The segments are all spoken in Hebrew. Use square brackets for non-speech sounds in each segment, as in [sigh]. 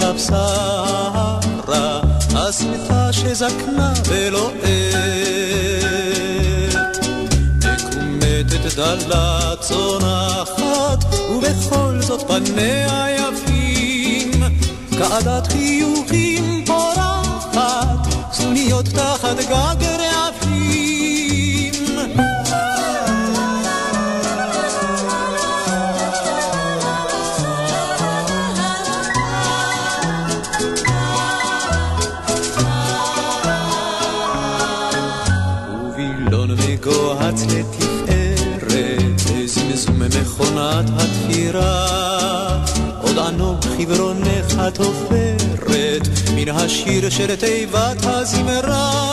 מלאה בתבשרה הסמטה שזקנה ולא עת. מקומטת דלה צונחת ובכל זאת פניה יפים. כעדת חיוכים פורחת סנוניות תחת גג מן השיר של תיבת הזמרה.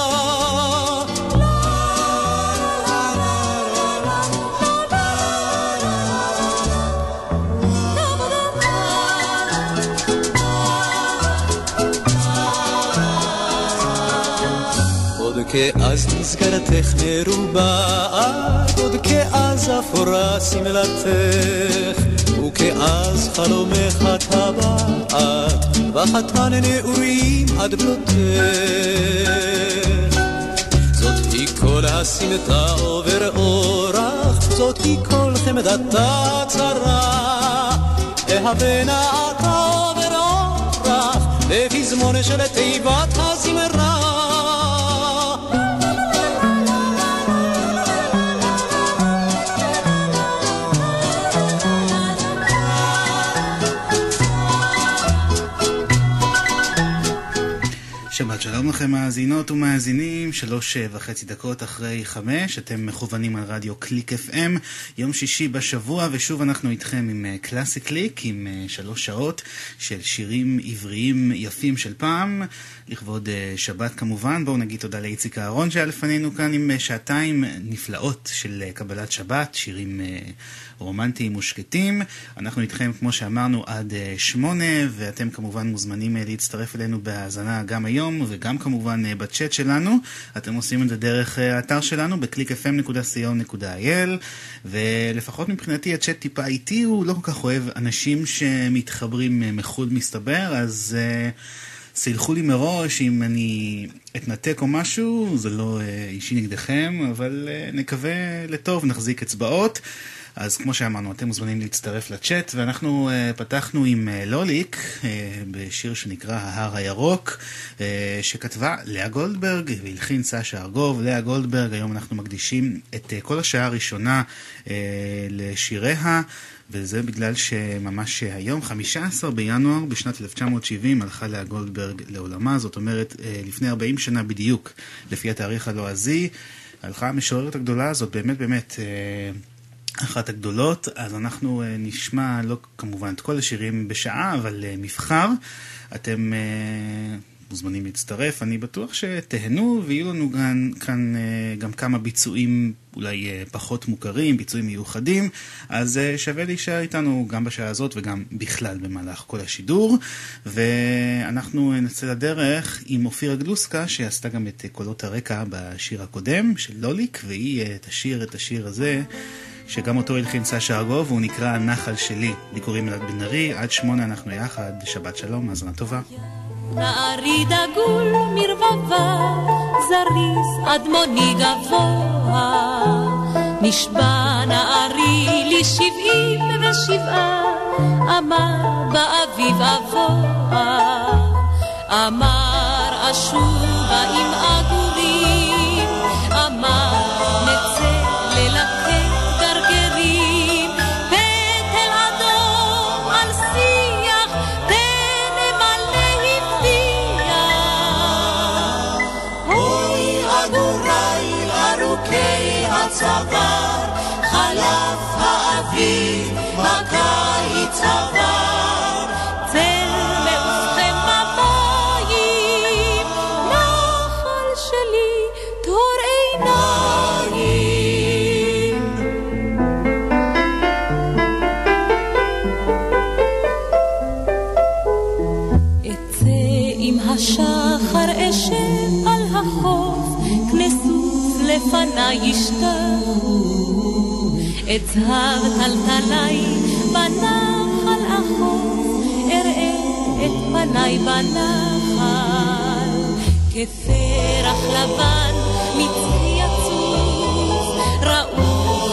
כאז נסגרתך מרובעת, עוד כאז אפורה שמלתך, וכאז חלומך טבעת, וחתן נעורים עד בלותך. זאת היא כל הסמטה עובר אורח, זאת היא כל חמדתה צרה, אהבה נעתה עובר אורח, בפזמון של תיבת הזמרה. שלום לכם מאזינות ומאזינים, שלוש וחצי דקות אחרי חמש, אתם מכוונים על רדיו קליק FM, יום שישי בשבוע, ושוב אנחנו איתכם עם קלאסי קליק, עם אה, שלוש שעות של שירים עבריים יפים של פעם, לכבוד אה, שבת כמובן. בואו נגיד תודה לאיציק אהרון שהיה לפנינו כאן עם אה, שעתיים נפלאות של קבלת שבת, שירים... רומנטיים ושקטים. אנחנו איתכם, כמו שאמרנו, עד אה, שמונה, ואתם כמובן מוזמנים אה, להצטרף אלינו בהאזנה גם היום, וגם כמובן אה, בצ'אט שלנו. אתם עושים את זה דרך האתר שלנו, ב-clickfm.co.il, ולפחות מבחינתי הצ'אט טיפה איטי, הוא לא כל כך אוהב אנשים שמתחברים מחו"ל מסתבר, אז... סלחו לי מראש אם אני אתנתק או משהו, זה לא אישי נגדכם, אבל נקווה לטוב, נחזיק אצבעות. אז כמו שאמרנו, אתם מוזמנים להצטרף לצ'אט, ואנחנו uh, פתחנו עם uh, לוליק, uh, בשיר שנקרא ההר הירוק, uh, שכתבה לאה גולדברג והלחין סשה ארגוב. לאה גולדברג, היום אנחנו מקדישים את uh, כל השעה הראשונה uh, לשיריה. וזה בגלל שממש היום, 15 בינואר בשנת 1970, הלכה לאה גולדברג לעולמה, זאת אומרת, לפני 40 שנה בדיוק, לפי התאריך הלועזי, הלכה המשוררת הגדולה הזאת, באמת באמת, אחת הגדולות, אז אנחנו uh, נשמע, לא כמובן את כל השירים בשעה, אבל uh, מבחר. אתם uh, מוזמנים להצטרף, אני בטוח שתהנו, ויהיו לנו כאן, כאן גם כמה ביצועים אולי פחות מוכרים, ביצועים מיוחדים, אז שווה להישאר איתנו גם בשעה הזאת וגם בכלל במהלך כל השידור. ואנחנו נצא לדרך עם אופירה גלוסקה, שעשתה גם את קולות הרקע בשיר הקודם של לוליק, והיא תשיר את השיר הזה. שגם אותו הלחין סשה ארגוב, והוא נקרא הנחל שלי. לי קוראים אלעד בן ארי, עד שמונה אנחנו יחד, שבת שלום, האזנה טובה. נערי דגול מרבבה, זריז אדמוני גבוה. נשבע נערי לי שבעים ושבעה, אמר באביב אבוה. אמר אשובה עם God's above. ישתחו את הר טלטלי בנחל אחוז אראה את פניי בנחל. כפרח לבן מצחי יצוץ ראו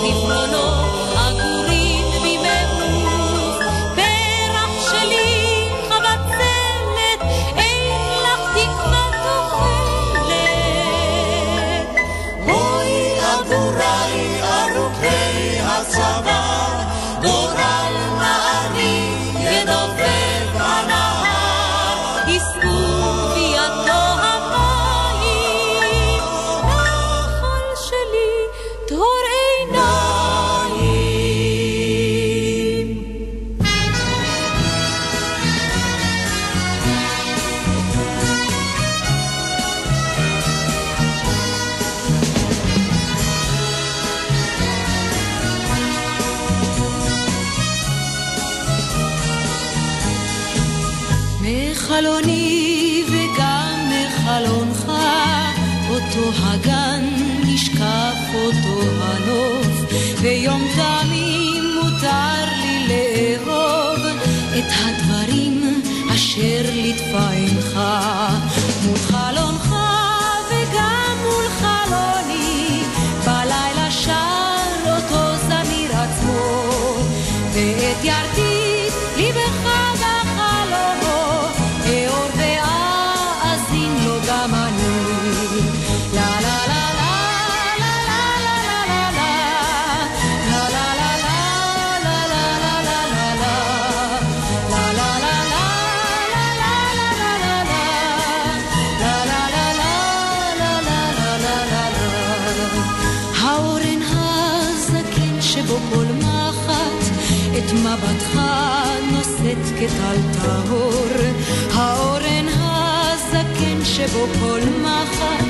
שבו כל מחט,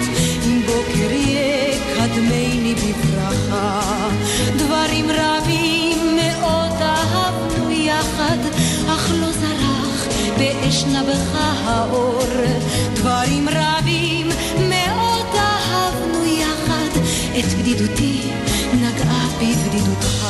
אם בוקר יהיה בברכה. דברים רבים מאוד אהבנו יחד, אך לא זרח באש נבך האור. דברים רבים מאוד אהבנו יחד, את בדידותי נגעה בבדידותך.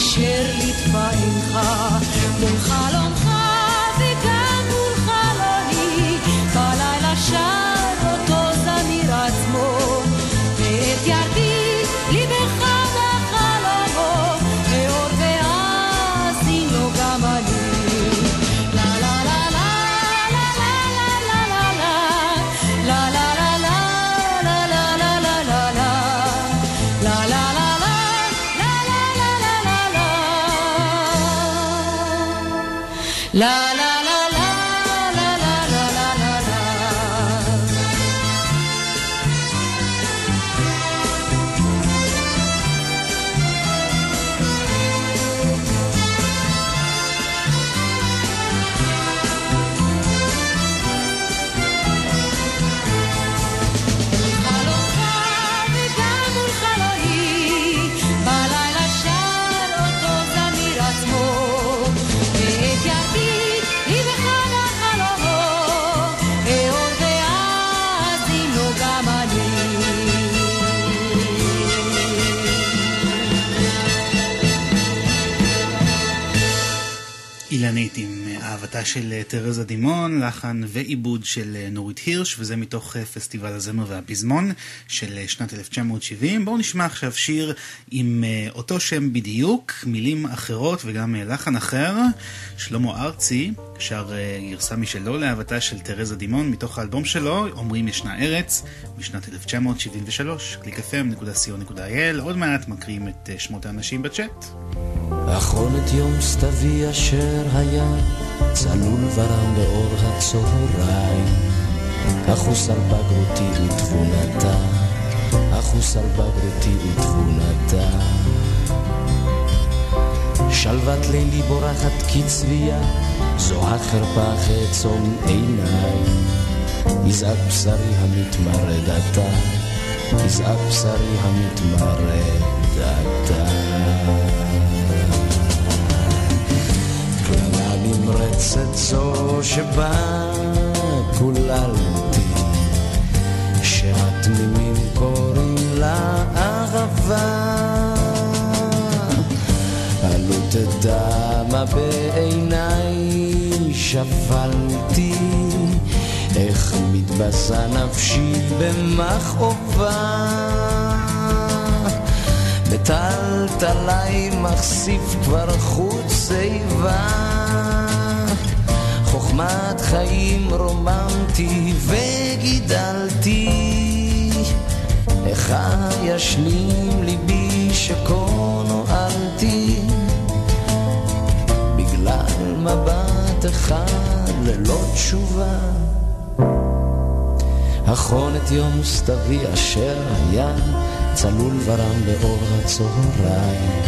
Shirley הבתה של אה, תרזה דימון, לחן ועיבוד של אה, נורית הירש, וזה מתוך אה, פסטיבל הזמר והפזמון של שנת 1970. בואו נשמע עכשיו שיר עם אותו שם בדיוק, מילים אחרות וגם לחן אחר. שלמה ארצי שר גרסה משלו להבתה של תרזה דימון מתוך האלבום שלו, אומרים ישנה ארץ, משנת 1973, www.clickfm.co.il. עוד מעט מקריאים את שמות האנשים בצ'אט. אחרונת יום סתווי אשר היה צלול ורם באור הצהריים, אחוס על בגרותי ותבונתה, אחוס על בגרותי ותבונתה. שלוות לילי בורחת כצביה, זו החרפה חצום עיניי. יזעק בשרי המתמרד עתה, יזעק בשרי המתמרד עתה. נמרצת זו שבה קוללתי, שהתמימים קוראים לה אהבה. תדע בעיניי שפלתי, איך מתבזה נפשי במכאובה. בטלטלי מחשיף כבר חוץ שיבה חוכמת חיים רומנטי וגידלתי. איך ישלים ליבי שכה נועלתי מבט אחד ללא תשובה אחרון את יום סתווי אשר היה צלול ורם באור הצהריים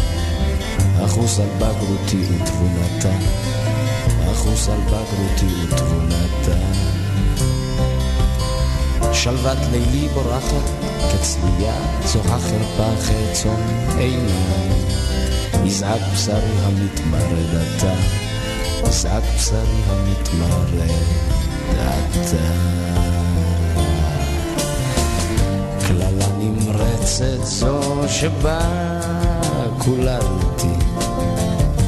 אחוס על בגרותי ותבונתה אחוס על בגרותי ותבונתה. שלוות לילי בורחת כצלייה, צוחה חרפה חצון עיניי. יזעק בשרי המתמרד יזעק בשרי המתמרד עתה. קללה נמרצת זו שבה קוללתי,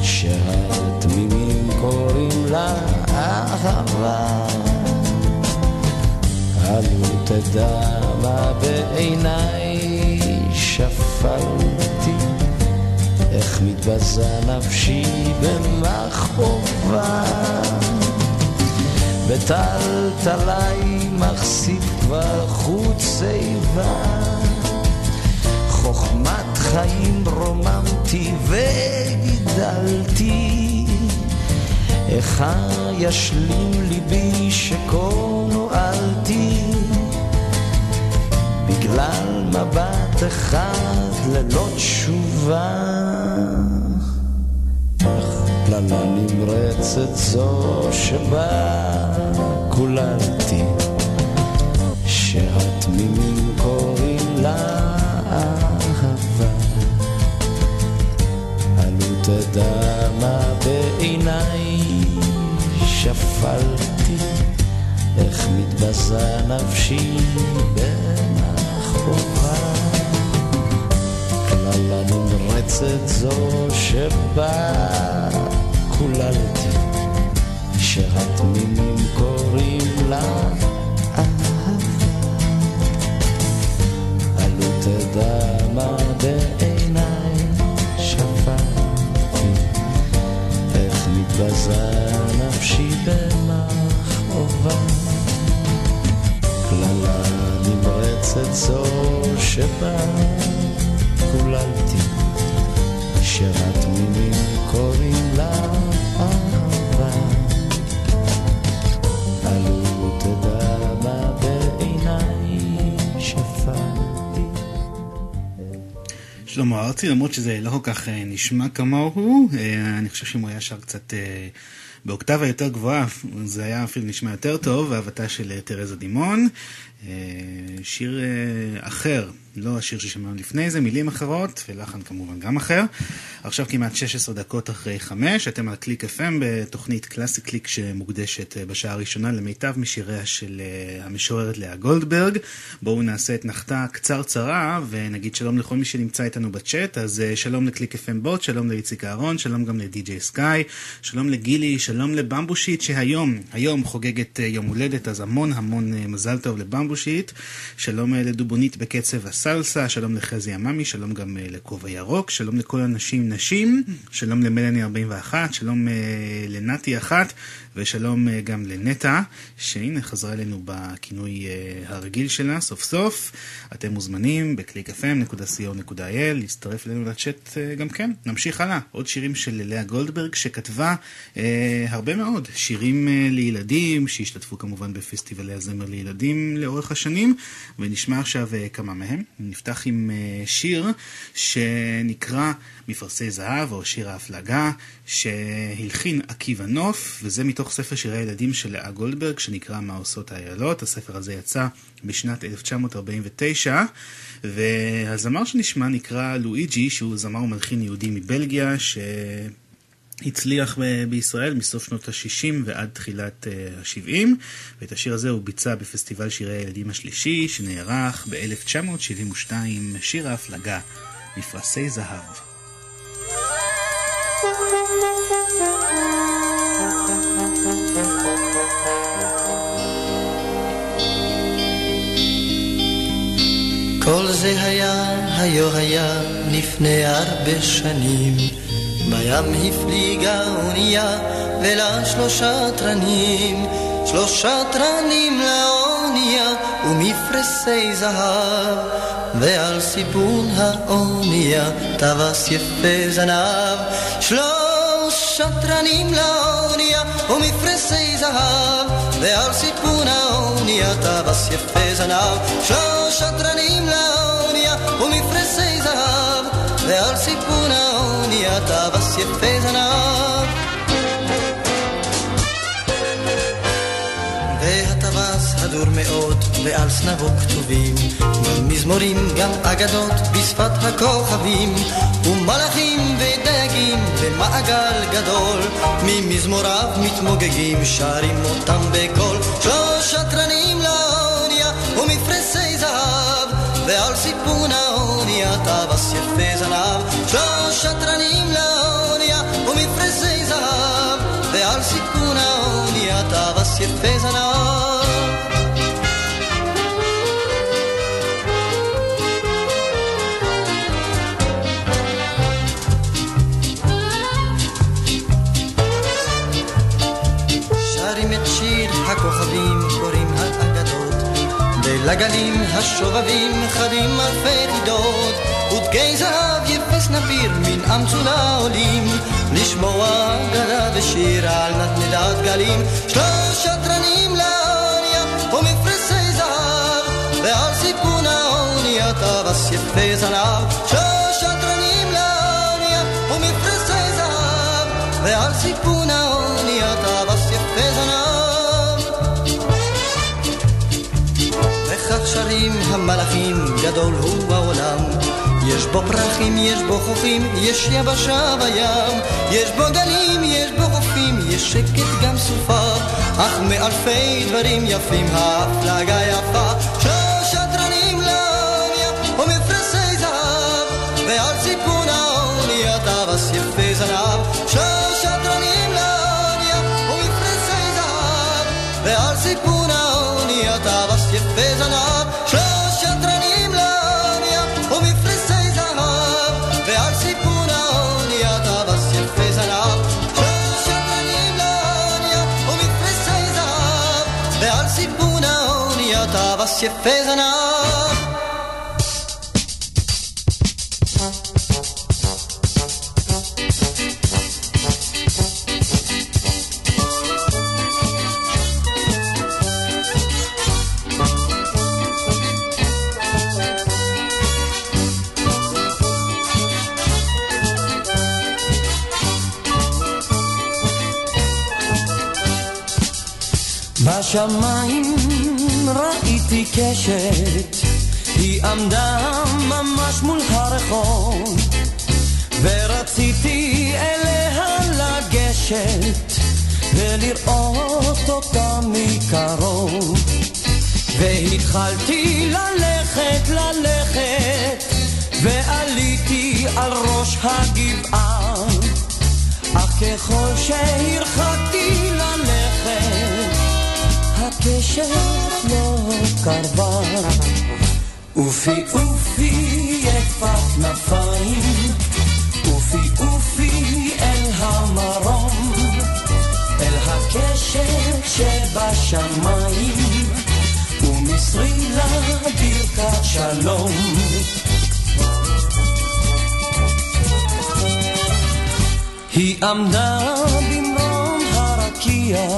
שהתמימים קוראים לה אהבה. עלו תדע מה בעיניי שפלתי, איך מתבזה נפשי במכאובה. בטלטלי מחשיף כבר חוץ שיבה, חוכמת חיים רומנטי וגידלתי. איך ישלים ליבי שכה נועלתי בגלל מבט אחד ללא תשובה. אך פללה נמרצת זו שבה קוללתי שהתמימים קוראים לה אהבה. עלו תדע מה בעיניי שפלתי, איך מתבזה נפשי במכאובה. כללה נמרצת זו שבה קוללתי, שהתמימים קוראים לה אהבה. עלו תדע מה בעיניי שפלתי, איך מתבזה נפשי במכאובה. קללה נמרצת זו שבה קוללתי, שהתמימים קוראים לה אהבה. עלו תדע מה בעיניי שפלתי. שלמה ארצי, למרות שזה לא כל כך אה, נשמע כמוהו, אה, אני חושב שאם הוא היה שר קצת אה, באוקטבה יותר גבוהה, זה היה אפילו נשמע יותר טוב, אהבתה של תרזה די מון. שיר אחר לא השיר ששמענו לפני זה, מילים אחרות, ולחן כמובן גם אחר. עכשיו כמעט 16 דקות אחרי 5, אתם על קליק FM בתוכנית קלאסי קליק שמוקדשת אה, בשעה הראשונה למיטב משיריה של אה, המשוררת לאה גולדברג. בואו נעשה את נחתה קצרצרה ונגיד שלום לכל מי שנמצא איתנו בצ'אט, אז אה, שלום לקליק FM בוט, שלום לאיציק אהרון, שלום גם לדי.ג'יי סקאי, שלום לגילי, שלום לבמבושיט שהיום, היום חוגגת יום הולדת, אז המון המון מזל טוב לבמבושיט, שלום לדובונית בקצב סלסה, שלום לחזי עממי, שלום גם uh, לכובע ירוק, שלום לכל הנשים נשים, שלום למלאני 41, שלום uh, לנתי אחת, ושלום uh, גם לנטע, שהנה חזרה אלינו בכינוי uh, הרגיל שלה, סוף סוף. אתם מוזמנים ב-clickfm.co.il להצטרף אלינו לצ'אט uh, גם כן. נמשיך הלאה, עוד שירים של לאה גולדברג, שכתבה uh, הרבה מאוד שירים uh, לילדים, שהשתתפו כמובן בפסטיבלי הזמר לילדים לאורך השנים, ונשמע עכשיו uh, כמה מהם. נפתח עם אה, שיר שנקרא מפרסי זהב, או שיר ההפלגה, שהלחין עקיבא נוף, וזה מתוך ספר שירי הילדים של לאה גולדברג, שנקרא מה עושות האיילות. הספר הזה יצא בשנת 1949, והזמר שנשמע נקרא לואיג'י, שהוא זמר ומלחין יהודי מבלגיה, ש... הצליח בישראל מסוף שנות ה-60 ועד תחילת ה-70, ואת השיר הזה הוא ביצע בפסטיבל שירי הילדים השלישי, שנערך ב-1972, שיר ההפלגה, מפרסי זהב. כל זה היה, היו היה, לפני הרבה שנים. בים הפליגה אונייה ולה שלושה תרנים, שלושה תרנים לאונייה ומפרסי זהב, ועל סיפון האונייה טווס יפה זנב. שלושה תרנים לאונייה ומפרסי זהב, ועל סיפון האונייה טווס יפה זנב. שלושה תרנים לאונייה ומפרסי זהב, ועל סיפון האונייה טווס יפה זנב. הדור מאוד, ועל זנבו כתובים מזמורים, גם אגדות בשפת הכוכבים, ומלאכים ודייגים במעגל גדול, ממזמוריו מתמוגגים, שרים אותם בקול. שלוש שטרנים לאונייה ומפרסי זהב, ועל סיפון האונייה טווס יפה זנב. שלוש שטרנים לאונייה ומפרסי זהב, ועל סיפון האונייה טווס יפה זנב. ולגלים השובבים חדים אלפי חידות, ודגי זהב יפס נפיר מן אמצולה עולים, לשמוע אגדה ושיר על נדנדת גלים, שלוש שטרנים לאונייה ומפרסי זהב, ועל סיפון האונייה טווס יפה זנב, שלוש שטרנים לאונייה ומפרסי זהב, ועל סיפון האונייה שרים המלאכים, גדול הוא העולם. יש בו פרחים, יש בו חופים, יש יבשה בים. יש בו גלים, יש בו חופים, יש שקט גם סופה. אך מאלפי דברים יפים ההפלגה יפה. שלוש שטרנים לאונייה ומפרסי זהב, ועל סיפון האונייה טווס יפה זנב. שלוש שטרנים לאונייה ומפרסי זהב, ועל סיפון טווס יפה זנב. בשמיים ראיתי קשת, היא עמדה ממש מול הרחוב, ורציתי אליה לגשת, ולראות אותה מקרוב. והתחלתי ללכת, ללכת, ועליתי על ראש הגבעה. אך ככל שהרחקתי ללכת, הקשר לא קרבה. אופי אופי יפת כנפיים, אופי אופי אל המרום, אל הקשר שבשמיים, ומסרי לה ברכת שלום. היא עמדה במרום הרקיע,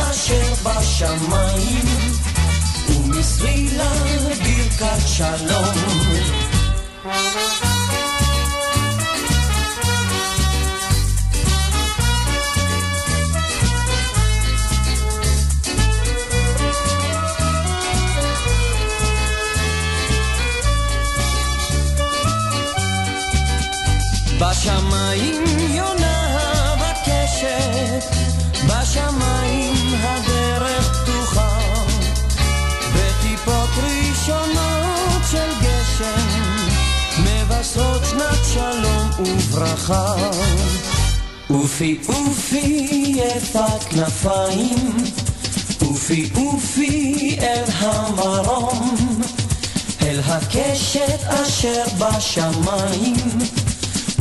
אשר בשמיים, ומסרי לה ברכת שלום. בשמיים וברכה. אופי אופי יפת כנפיים, אופי אופי אל המרום, אל הקשת אשר בשמיים.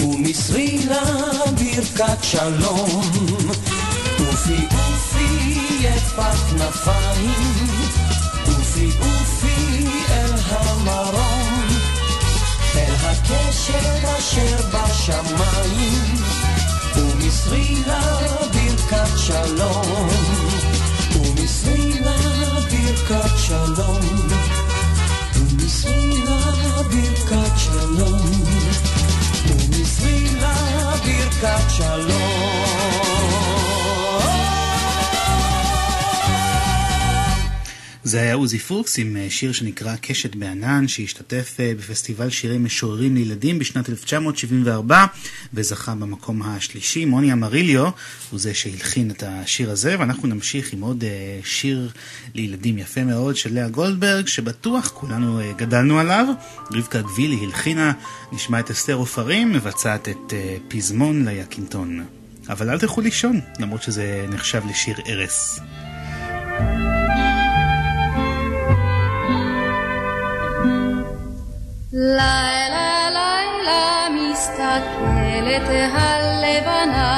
ומסרי לה ברכת שלום. אופי אופי יפת כנפיים, אופי אופי הקשר אשר בשמיים, ומסרי לה ברכת שלום. ומסרי לה ברכת שלום. ומסרי לה ברכת שלום. ומסרי לה ברכת שלום. זה היה עוזי פוקס עם אה, שיר שנקרא קשת בענן, שהשתתף אה, בפסטיבל שירי משוררים לילדים בשנת 1974 וזכה במקום השלישי. מוני אמריליו הוא זה שהלחין את השיר הזה, ואנחנו נמשיך עם עוד אה, שיר לילדים יפה מאוד של לאה גולדברג, שבטוח כולנו גדלנו עליו. רבקה גבילי הלחינה, נשמע את אסתר עופרים, מבצעת את פזמון ליקינטון. אבל אל תלכו לישון, למרות שזה נחשב לשיר ערש. לילה לילה מסתכלת הלבנה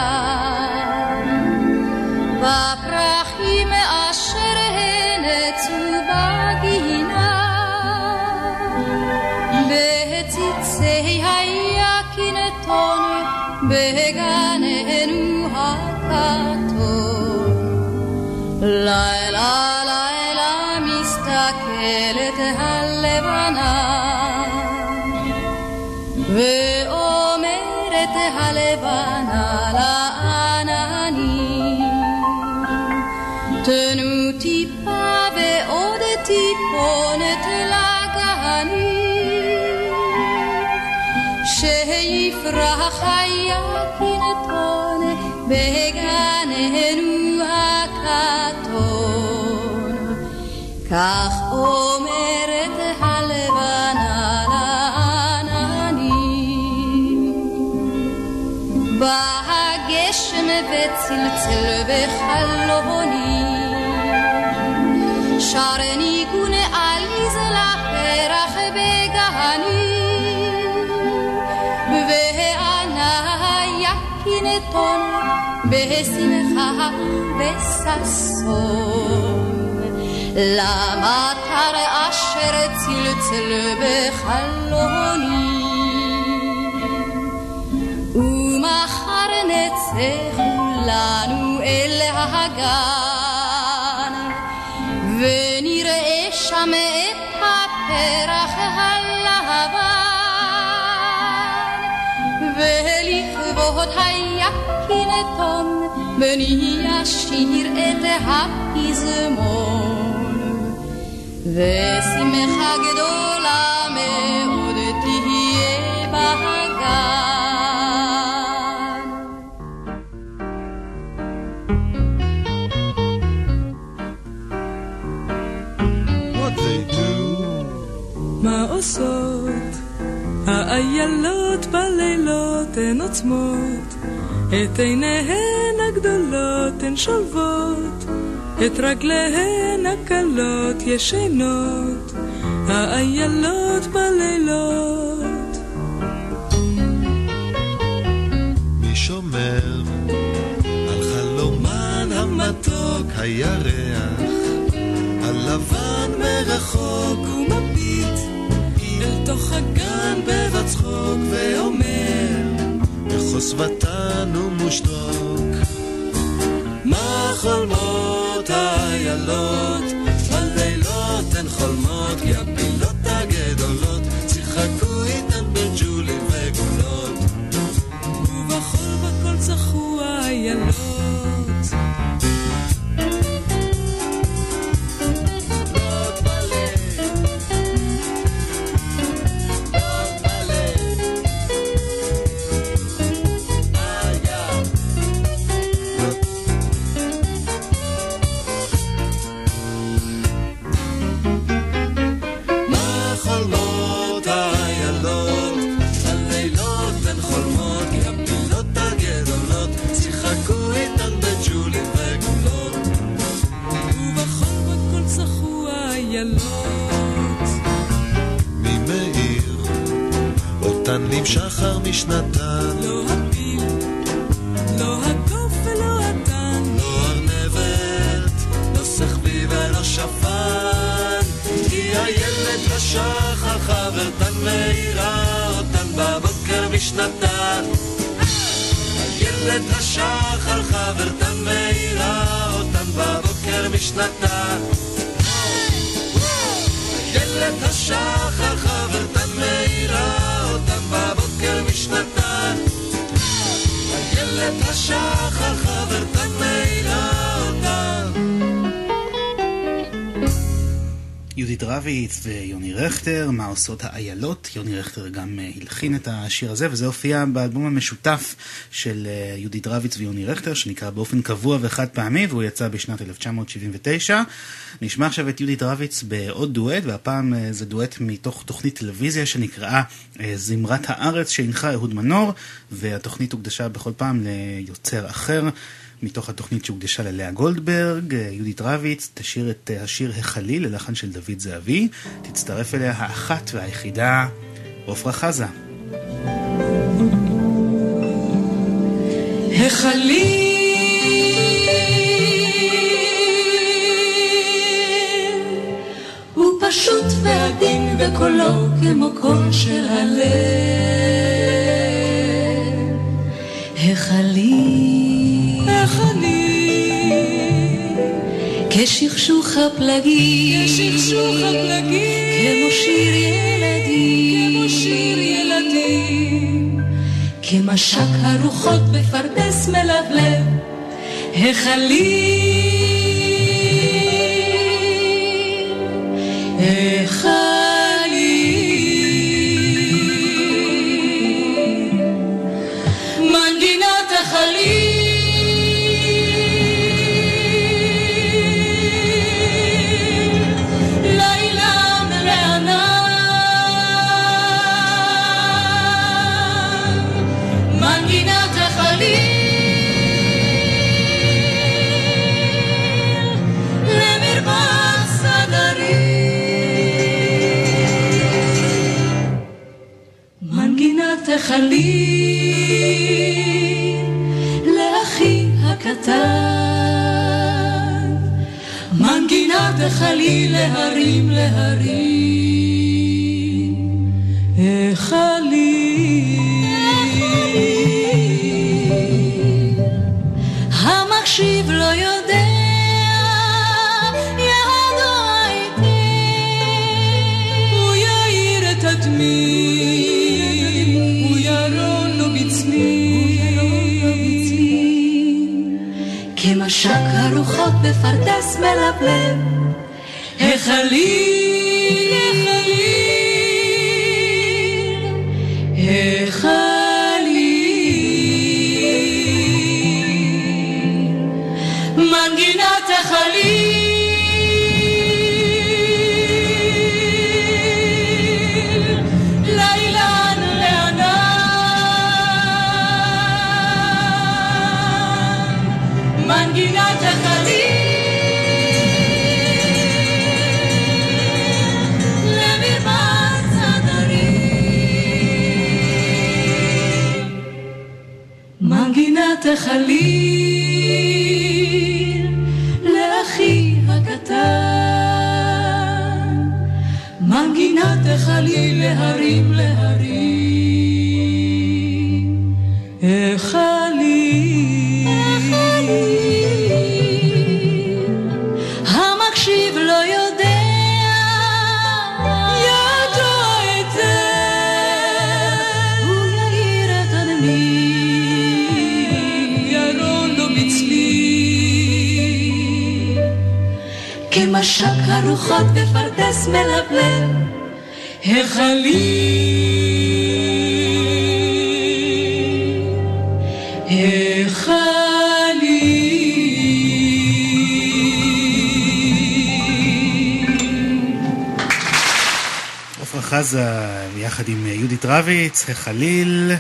בפרחים אשר הנצו בגינה בציצי היקינתון בגננו הכתום לילה ואומרת הלבנה לעננים תנו טיפה ועוד טיפונת לגנים שיפרח היקינתון בגננו הכתום כך אומרת צלצל בחלוני שר ניגון עליז לפרח בגני והנה יקינתון בשמחה ובששון. למטר אשר צלצל בחלוני ומחר נצא כולנו אל הגן ונראה שם את הפרח הלבן ולכבוד היקינתון בני אשיר את הפזמון ושמחה גדולה מאוד עושות האיילות בלילות הן עוצמות את עיניהן הגדולות הן שולבות את רגליהן הקלות ישנות האיילות בלילות. מי שומר על חלומן המתוק הירח הלבן מרחוק אל תוך הגן בבצחוק ואומר בחוסבתן ומושתוק מה חולמות האיילות אותן נמשחר משנתן. לא הפיל, לא הקוף ולא התן. לא ארנבת, לא סחבי ולא שפן. כי הילד חברתן מאירה אותן בבוקר משנתן. הילד לשחר חברתן מאירה אותן בבוקר משנתן הילד יהודית רביץ ויוני רכטר, מה עושות האיילות? יוני רכטר גם אה, הלחין את השיר הזה, וזה הופיע באלבום המשותף של אה, יהודית רביץ ויוני רכטר, שנקרא באופן קבוע וחד פעמי, והוא יצא בשנת 1979. נשמע עכשיו את יהודית רביץ בעוד דואט, והפעם אה, זה דואט מתוך תוכנית טלוויזיה שנקראה אה, זמרת הארץ, שהנחה אהוד מנור, והתוכנית הוקדשה בכל פעם ליוצר אחר. מתוך התוכנית שהוקדשה ללאה גולדברג, יהודית רביץ תשאיר את השיר החליל ללחן של דוד זהבי, תצטרף אליה האחת והיחידה עפרה חזה. החליל פשוט ועדין וקולו כמו קול של הלב. החליל, כשכשוך הפלגים, כשכשוך הפלגים, כמו שיר ילדים, כמו שיר ילדים, כמשק הרוחות בפרדס מלבלב, החליל, החליל, תחלי לאחי הקטן, מנגינה תחלי להרים להרים. בפרדס מלבלב, החליל, החליל, לאחי הקטן, מנגינת החליל להרים להרים, כמשק הרוחות בפרדס מלבלב, החליל, החליל. עפרה חזה יחד עם יהודית רביץ, החליל,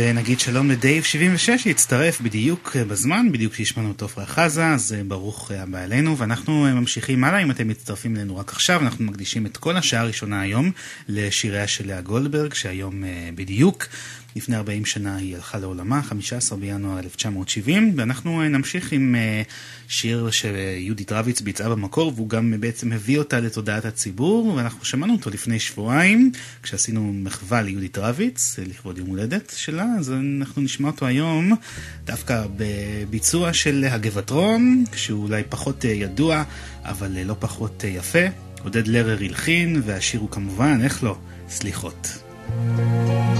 ונגיד שלום לדייב 76 שהצטרף בדיוק בזמן, בדיוק כשהשמענו את עפרה חזה, אז ברוך הבא אלינו, ואנחנו ממשיכים הלאה, אם אתם מצטרפים אלינו רק עכשיו, אנחנו מקדישים את כל השעה הראשונה היום לשיריה של לאה גולדברג, שהיום אה, בדיוק לפני 40 שנה היא הלכה לעולמה, 15 בינואר 1970, ואנחנו אה, נמשיך עם אה, שיר שיהודית רביץ ביצעה במקור, והוא גם בעצם הביא אותה לתודעת הציבור, ואנחנו שמענו אותו לפני שבועיים, כשעשינו מחווה ליהודית רביץ, אה, לכבוד יום הולדת שלה, אז אנחנו נשמע אותו היום, דווקא בביצוע של הגבעטרון, שהוא אולי פחות ידוע, אבל לא פחות יפה. עודד לרר הלחין, והשיר הוא כמובן, איך לא, סליחות. להראות לו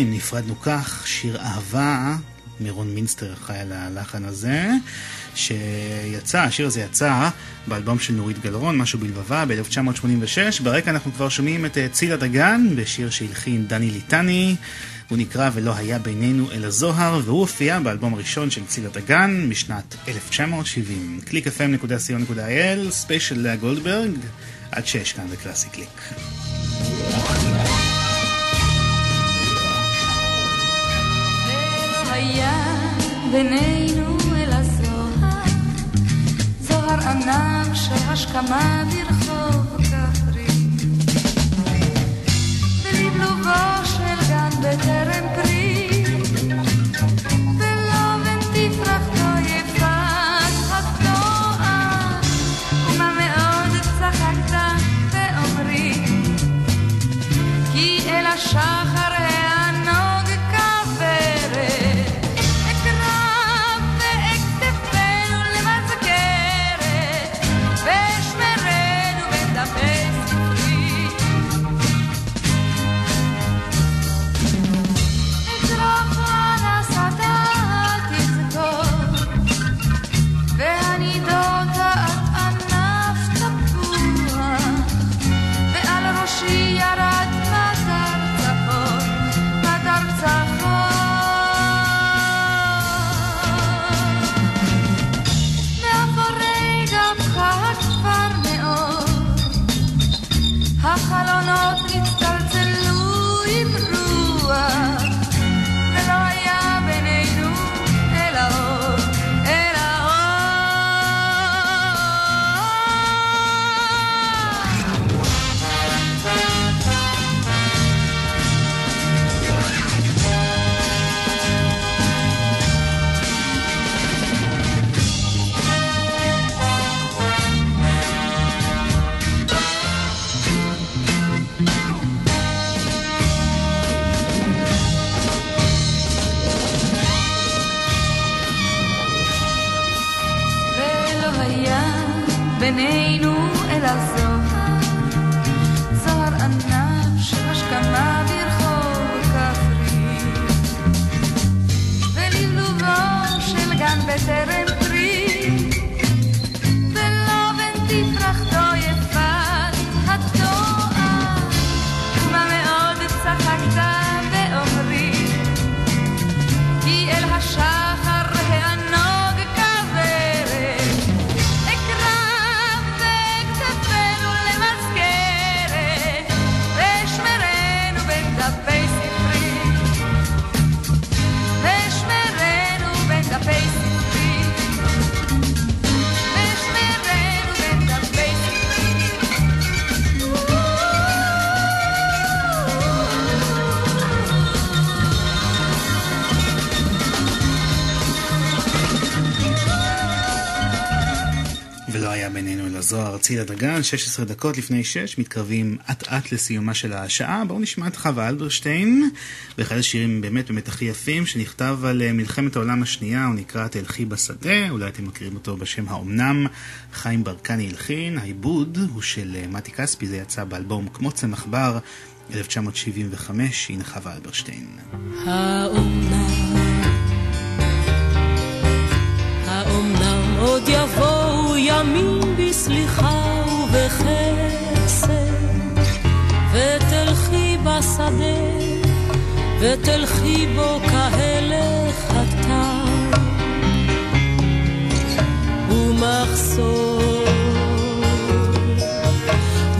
אם נפרדנו כך, שיר אהבה, מירון מינסטר אחראי על הלחן הזה, שיצא, השיר הזה יצא באלבום של נורית גלרון, משהו בלבבה, ב-1986. ברקע אנחנו כבר שומעים את אה, צילה דגן, בשיר שהלחין דני ליטני. הוא נקרא ולא היה בינינו אלא זוהר, והוא הופיע באלבום הראשון של צילה דגן משנת 1970. www.clickfm.co.il, ספיישל לאה גולדברג, עד שש כאן בקלאסי קליק. היה בינינו אל הזוהר, זוהר ענק של השכמה ברחוב כפרי. בלבלובו של גן בטרם פרי בינינו זוהר ארצי לדגן, 16 דקות לפני 6, מתקרבים אט אט לסיומה של השעה. בואו נשמע את חווה אלברשטיין, באחד השירים באמת באמת הכי יפים, שנכתב על אה, מלחמת העולם השנייה, הוא נקרא תלכי בשדה, אולי אתם מכירים אותו בשם האומנם, חיים ברקני הלחין, העיבוד הוא של אה, מתי כספי, זה יצא באלבום כמו צמח בר, 1975, הנה חווה אלברשטיין. האומנם האומנם עוד יבואו ימים ובחסד, ותלכי בשדה, ותלכי בו כהלך הטל, ומחשוף,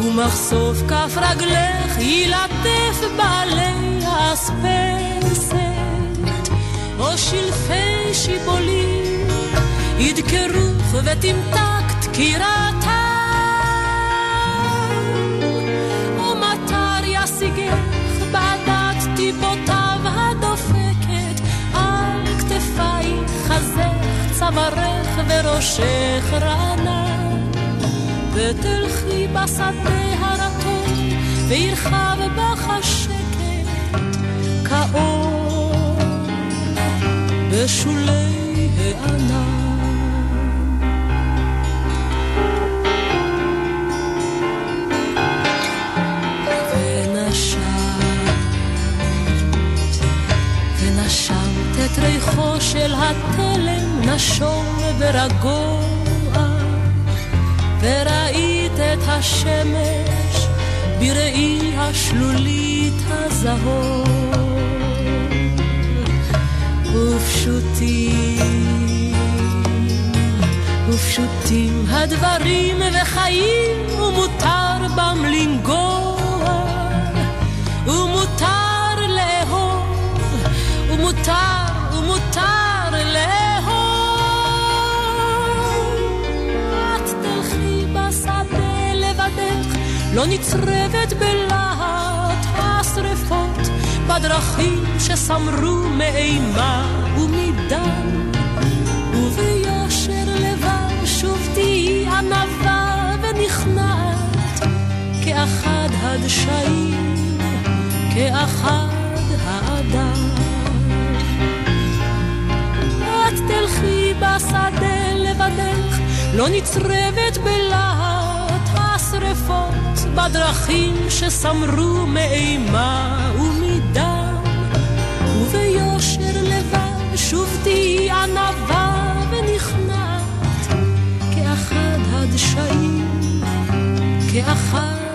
ומחשוף כף רגלך ילטף בעלי אספסת, או שלפי שיבולים ידקרוך ותמתק דקירתה צווארך וראשך רענן ותלכי בשדה הרטון וירחב בך השקט כאור בשולי הענן. את ריחו של התלם נשום ורגוע, וראית את השמש בראי השלולית הזהור. ופשוטים, ופשוטים הדברים וחיים, ומותר בם לנגוע, נצרבת בלהט השרפות, בדרכים שסמרו מאימה ומדם. וביושר לבב שוב תהיי ענווה ונכנעת, כאחד הדשאים, כאחד האדם. תלכי בשדה לבדך, לא נצרבת בלהט בדרכים שסמרו מאימה ומדם, וביושר לבד שוב תהיי ענווה ונכנעת, כאחד הדשאים, כאחד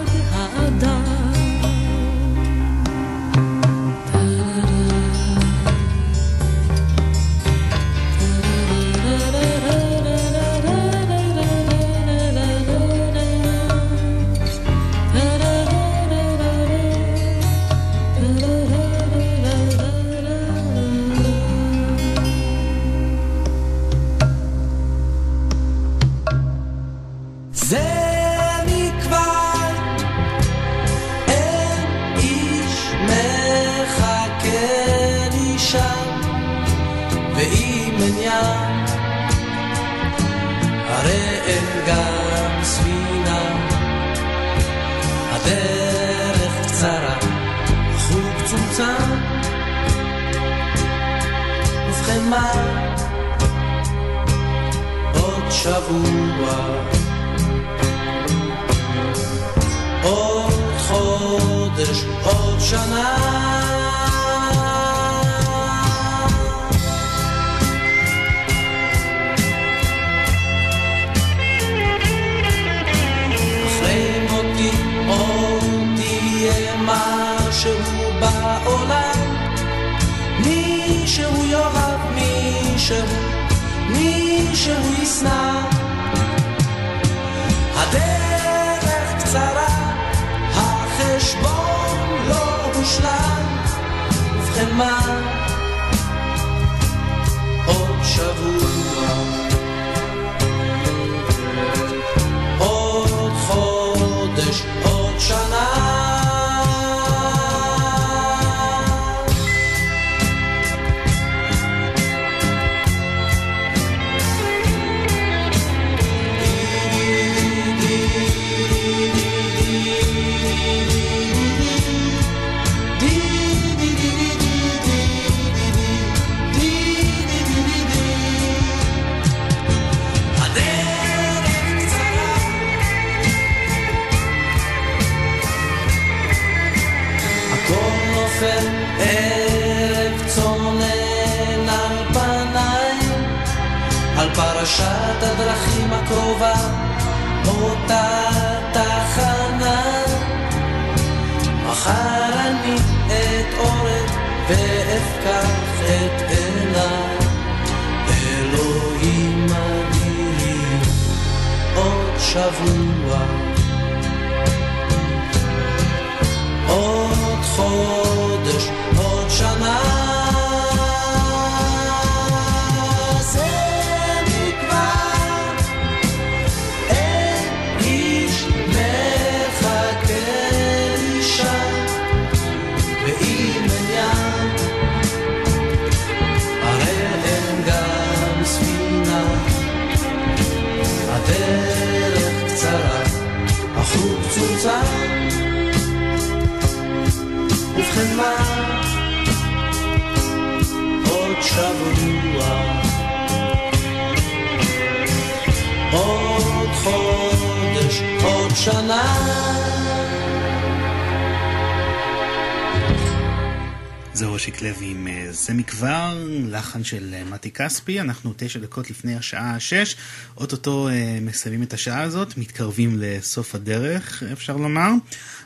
זה אושיק לוי עם אה, זה מכבר, לחן של אה, מתי כספי, אנחנו תשע דקות לפני השעה שש, אוטוטו אה, מסיימים את השעה הזאת, מתקרבים לסוף הדרך, אפשר לומר.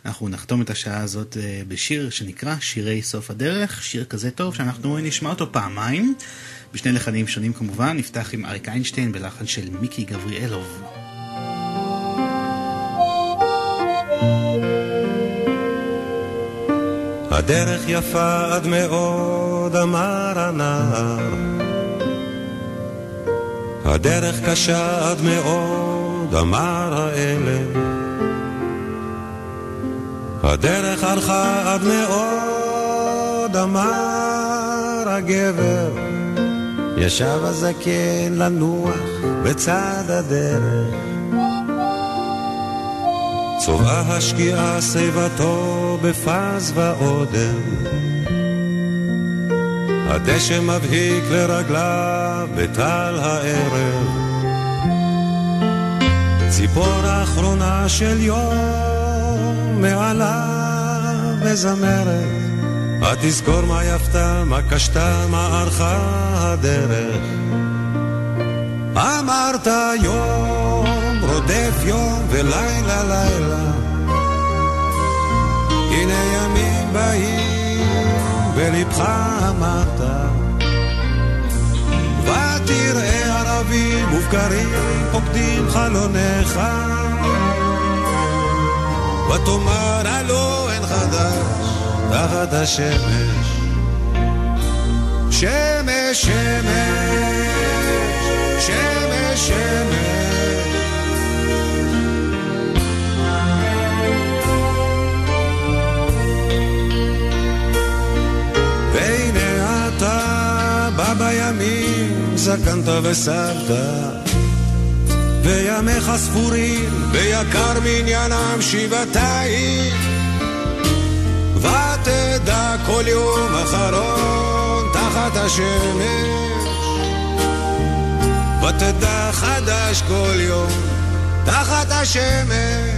אנחנו נחתום את השעה הזאת בשיר שנקרא שירי סוף הדרך, שיר כזה טוב שאנחנו נשמע אותו פעמיים, בשני לחנים שונים כמובן, נפתח עם אריק איינשטיין בלחן של מיקי גבריאלוב. הדרך יפה עד מאוד, אמר הנער. הדרך קשה עד מאוד, אמר האלף. הדרך הלכה עד מאוד, אמר הגבר. ישב הזקן לנוח בצד הדרך. צובעה השקיעה שיבתו בפז ואודם. הדשא מבהיק לרגליו בטל הערב. ציפור האחרונה של יום מעליו מזמרת. התזכור מה יפתה, מה קשתה, מה ערכה הדרך. אמרת יום רודף יום ולילה לילה. הנה ימים באים ולבך אמרת. ותראה ערבים מופקרים פוקדים חלונך. ותאמר הלא אין חדש תחת השמש. שמש שמש שמש שמש זקנת וסבת וימיך ספורים ויקר מניינם שבעתיים. ותדע כל יום אחרון תחת השמש. ותדע חדש כל יום תחת השמש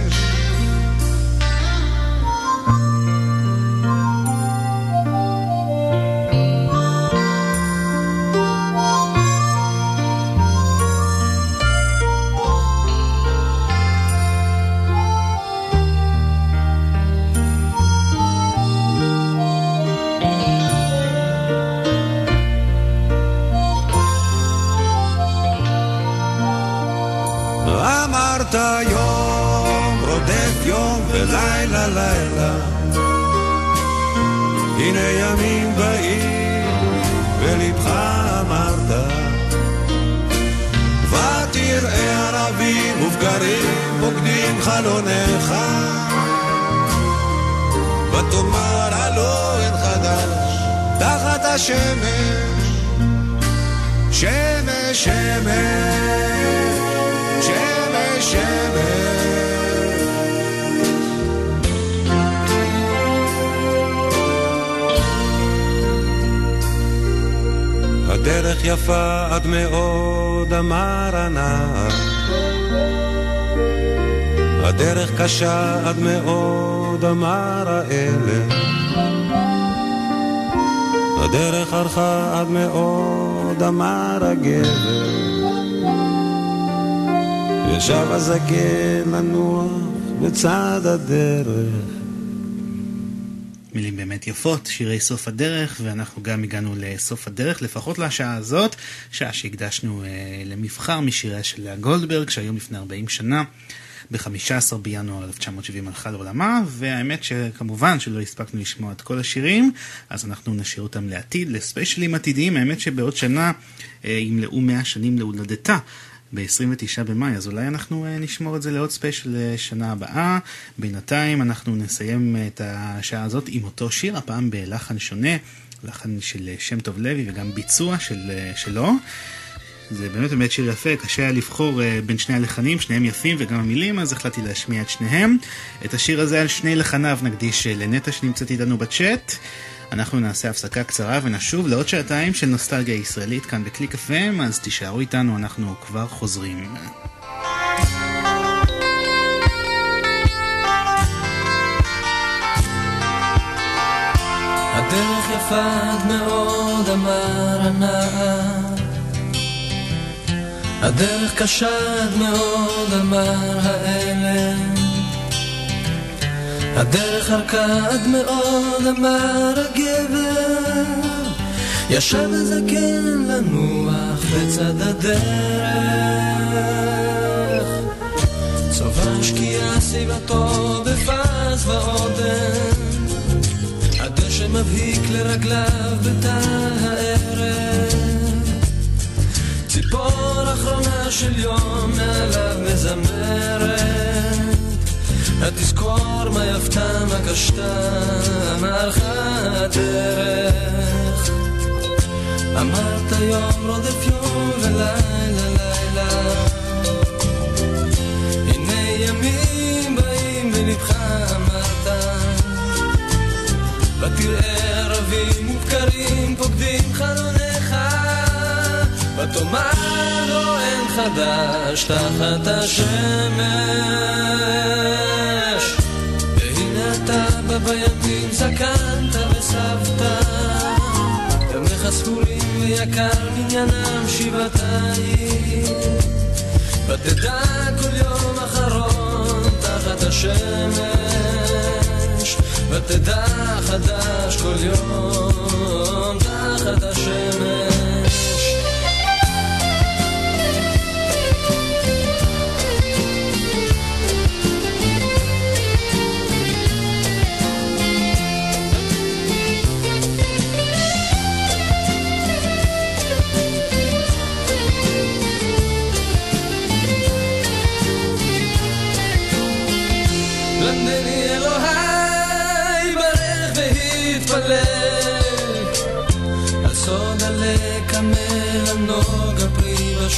חלונך. ותאמר הלא אין חדש תחת השמש. שמש, שמש, שמש, שמש. הדרך יפה עד מאוד, אמר הנער. הדרך קשה עד מאוד, אמר האלה. הדרך ארכה עד מאוד, אמר הגבר. ישב הזקן לנוח בצד הדרך. מילים באמת יפות, שירי סוף הדרך, ואנחנו גם הגענו לסוף הדרך, לפחות לשעה הזאת, שעה שהקדשנו אה, למבחר משיריה של לאה גולדברג, שהיום לפני 40 שנה, ב-15 בינואר 1970 הלכה לעולמה, והאמת שכמובן שלא הספקנו לשמוע את כל השירים, אז אנחנו נשאיר אותם לעתיד, לספיישלים עתידיים, האמת שבעוד שנה אה, ימלאו 100 שנים להולדתה. ב-29 במאי, אז אולי אנחנו uh, נשמור את זה לעוד ספיישל לשנה הבאה. בינתיים אנחנו נסיים את השעה הזאת עם אותו שיר, הפעם בלחן שונה, לחן של שם טוב לוי וגם ביצוע של, שלו. זה באמת באמת שיר יפה, קשה היה לבחור uh, בין שני הלחנים, שניהם יפים וגם המילים, אז החלטתי להשמיע את שניהם. את השיר הזה על שני לחניו נקדיש לנטע שנמצאת איתנו בצ'אט. אנחנו נעשה הפסקה קצרה ונשוב לעוד שעתיים של נוסטלגיה ישראלית כאן בקליק FM, אז תישארו איתנו, אנחנו כבר חוזרים. הדרך יפה מאוד, אמר הנער. הדרך קשה עד מאוד, אמר האלם. הדרך ארכה עד מאוד, אמר הגבר. ישב הזקן לנוח בצד הדרך. צובר שקיעה סביבתו בפז ועודן. הדשא מבהיק לרגליו בתא הערב. ציפור אחרונה של יום מעליו מזמרת. התזכור מה יפתה, מה קשתה, מה הלכה הדרך. אמרת יום רודף יום ולילה לילה. הנה ימים באים בלבך אמרת. ותראה ערבים ובקרים פוקדים חלונך. ותאמר לו אין חדש תחת השמש. והנה אתה בא בימים זקנת וסבת. ימיך ספורים ויקר מניינם שבעתיים. ותדע כל יום אחרון תחת השמש. ותדע חדש כל יום תחת השמש.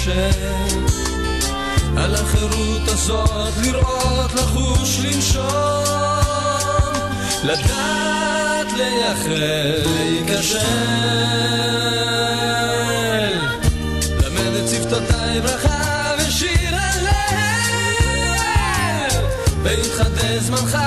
בשל על החירות הזאת לראות לחוש לנשום לדעת לייחל להיכשל למד את שפתותיי ברכה ושיר הלל ויתחדש זמנך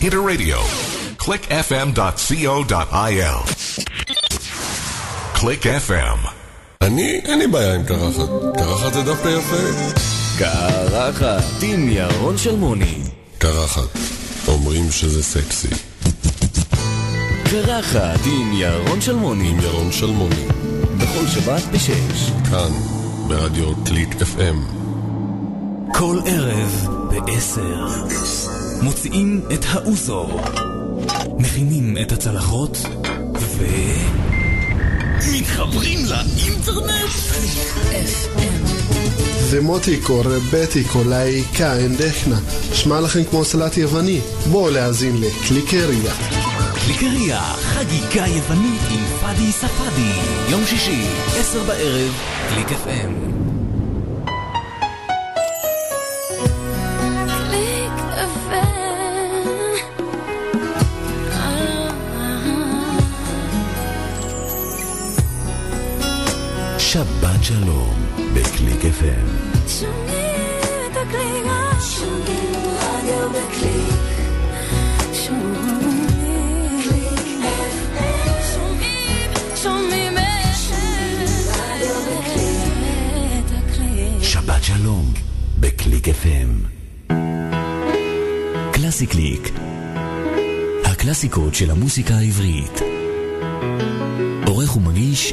Interradio. clickfm.co.il. Click FM. אני, אין לי בעיה עם קרחת. קרחת זה דווקא יפה. קרחת עם ירון שלמוני. קרחת. אומרים שזה סקסי. קרחת עם ירון שלמוני. עם ירון שלמוני. בכל שבת בשש. כאן, ברדיו קליק FM. כל ערב בעשר. מוציאים את האוזו. מכינים את הצלחות, ו... מתחברים לאינטרנט? זה מוטיקו, רבטיקו, לאיקה, אנדכנה. שמע לכם כמו סלט יווני. בואו להאזין לקליקריה. קליקריה, חגיגה יוונית עם פאדי ספאדי. יום שישי, עשר בערב, קליק FM. שלום בקליק FM. שומעים את הקליק, שומעים רדיו בקליק. שבת שלום בקליק FM. קלאסי קליק. הקלאסיקות של המוסיקה העברית. עורך ומגיש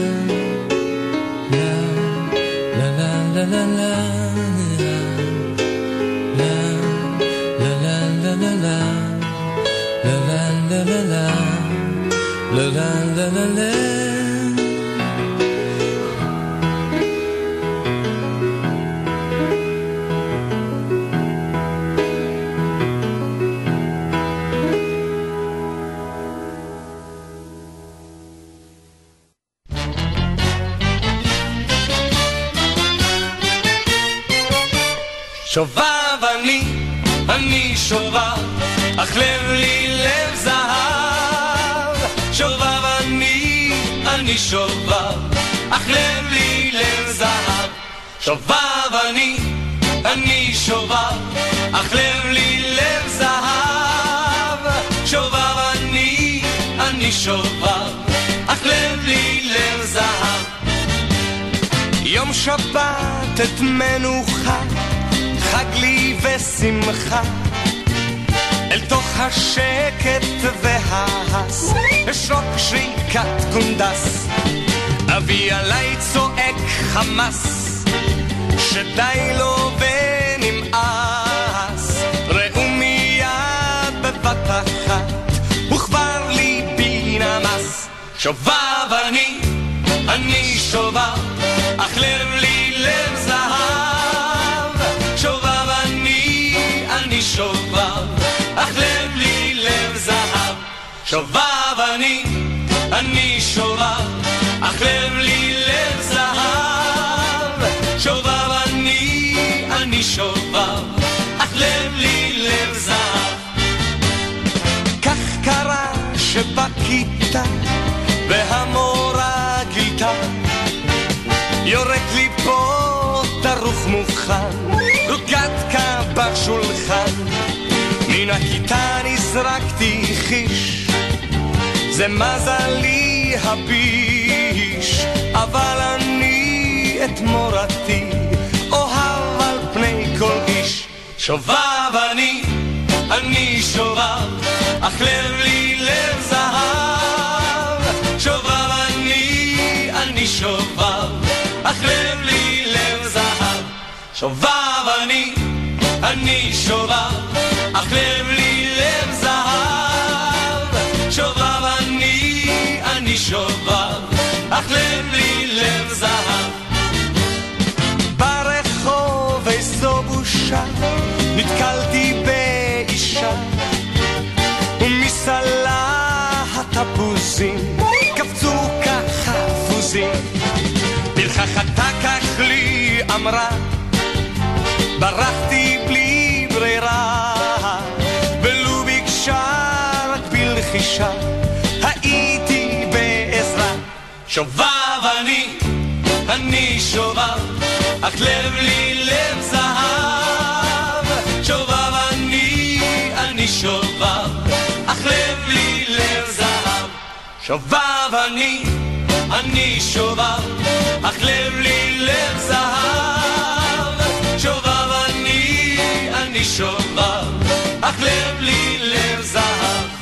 אך לב לי לב זהב. שובב אני, אני שובב, אך לב לי לב זהב. שובב אני, אני שובב, אך לב לי לב זהב. שובב אני, אני שובב, אך לב לי לב זהב. יום שבת את מנוחה חג לי ושמחה אל תוך השקט וההס אשרוק שריקת קונדס. אבי עליי צועק חמס שדי לו ונמאס. ראו מיד בבת אחת וכבר ליבי נמס. שובב אני, אני שובב שובב אני, אני שובב אך לב לי לב זהב שובב אני, אני שובב אך לב לי לב זהב כך קרה שבכיתה והמורה גילתה יורק לי פה דרוך מוכן, רוגת קה בשולחן. מן הכיתה חיש, זה מזלי הביש, אבל אני את מורתי אוהב על פני כל איש. שובב אני, אני שובב, אך לב לי לב זהב. שובב אני, אני שובב, אך לב לי לב זהב. שובב אני, אני שובב, אמרה, ברחתי בלי ברירה, ולו ביקשה רק בלחישה, הייתי בעזרה. שובב אני, אני שובב, אך לב לי לב זהב. שובב אני, אני שובב, אך לב לי לב זהב. שובב אני, אני שובב, אך לב לי לב זהב. שובב אני, אני שובב, אך לב לי לב זהב.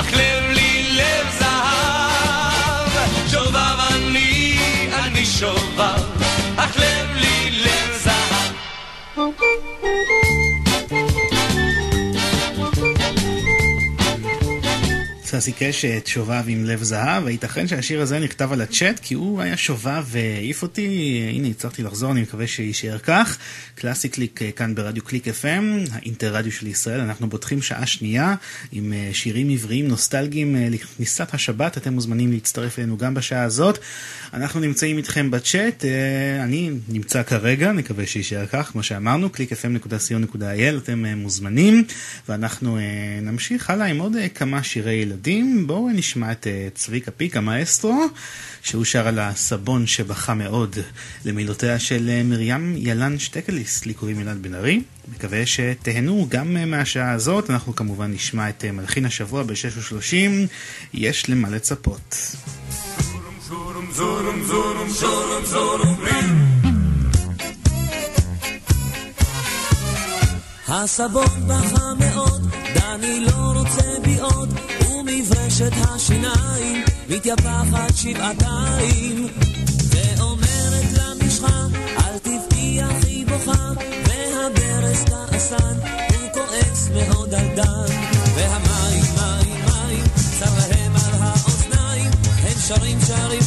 הכלל ססי קשת, שובב עם לב זהב, הייתכן שהשיר הזה נכתב על הצ'אט? כי הוא היה שובב והעיף אותי, הנה הצלחתי לחזור, אני מקווה שיישאר כך. קלאסי קליק אה, כאן ברדיו קליק FM, האינטרדיו של ישראל, אנחנו פותחים שעה שנייה עם אה, שירים עבריים נוסטלגיים אה, לכניסת השבת, אתם מוזמנים להצטרף אלינו גם בשעה הזאת. אנחנו נמצאים איתכם בצ'אט, אני נמצא כרגע, נקווה שיישאר כך, כמו שאמרנו, www.clickfm.co.il, אתם מוזמנים, ואנחנו נמשיך הלאה עם עוד כמה שירי ילדים. בואו נשמע את צביקה פיק, המאסטרו, שהוא שר על הסבון שבכה מאוד, למילותיה של מרים ילן שטקליס, לי קוראים ילן בן ארי. מקווה שתהנו גם מהשעה הזאת, אנחנו כמובן נשמע את מלחין השבוע ב-6:30, יש למה לצפות. הסבון בכה מאוד, דני לא רוצה בי עוד, ומברשת השיניים מתייפחת שבעתיים. ואומרת למשחה, אל תבכי אחי בוכה, והברז כעסן, הוא כועס מאוד על דן. והמים, מים, מים, צר להם על האוזניים, הם שרים, שרים,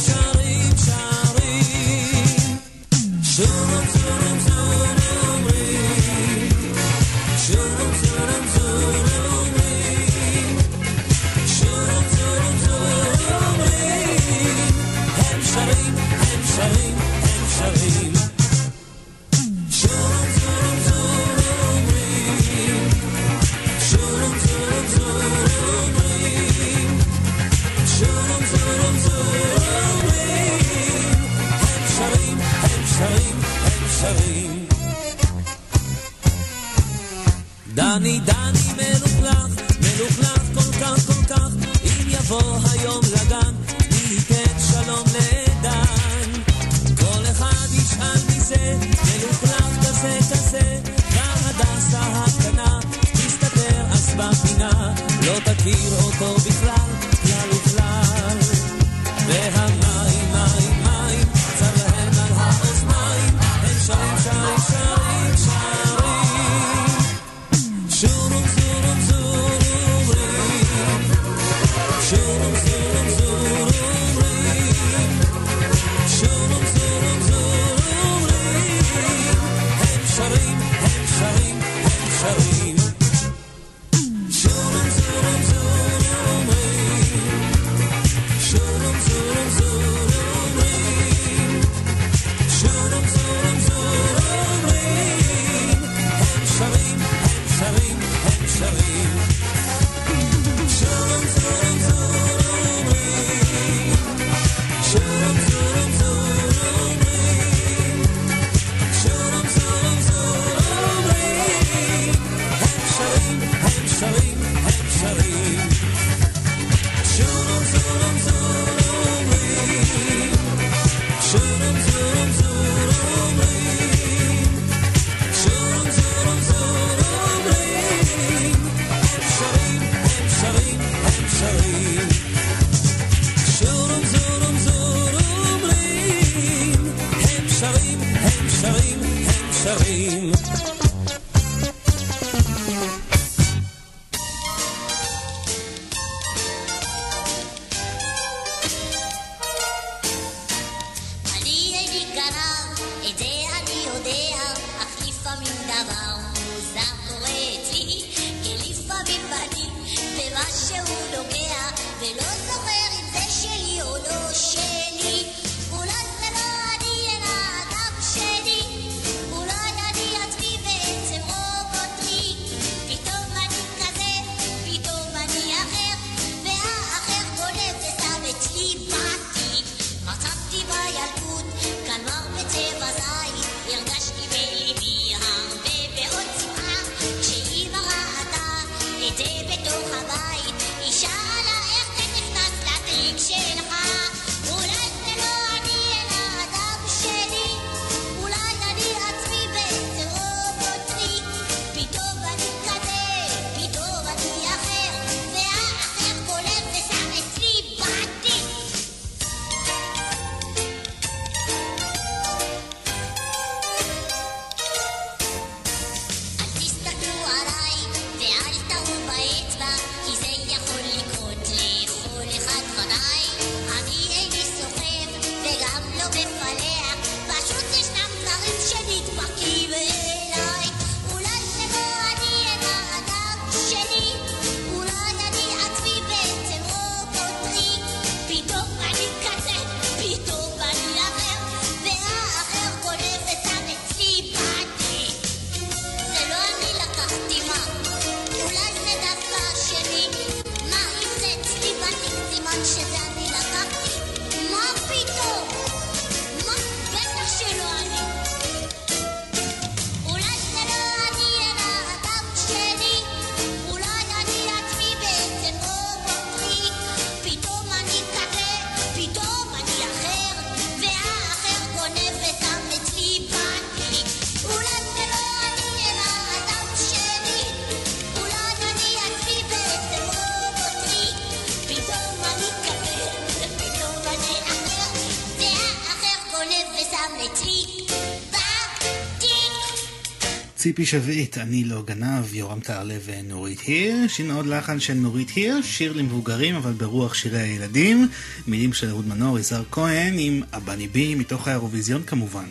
ציפי שביט, אני לא גנב, יורם טהרלב ונורית היר. שיר עוד לחן של נורית היר, שיר למבוגרים אבל ברוח שירי הילדים. מילים של אהוד מנור, יזהר כהן עם אבני בי מתוך האירוויזיון כמובן.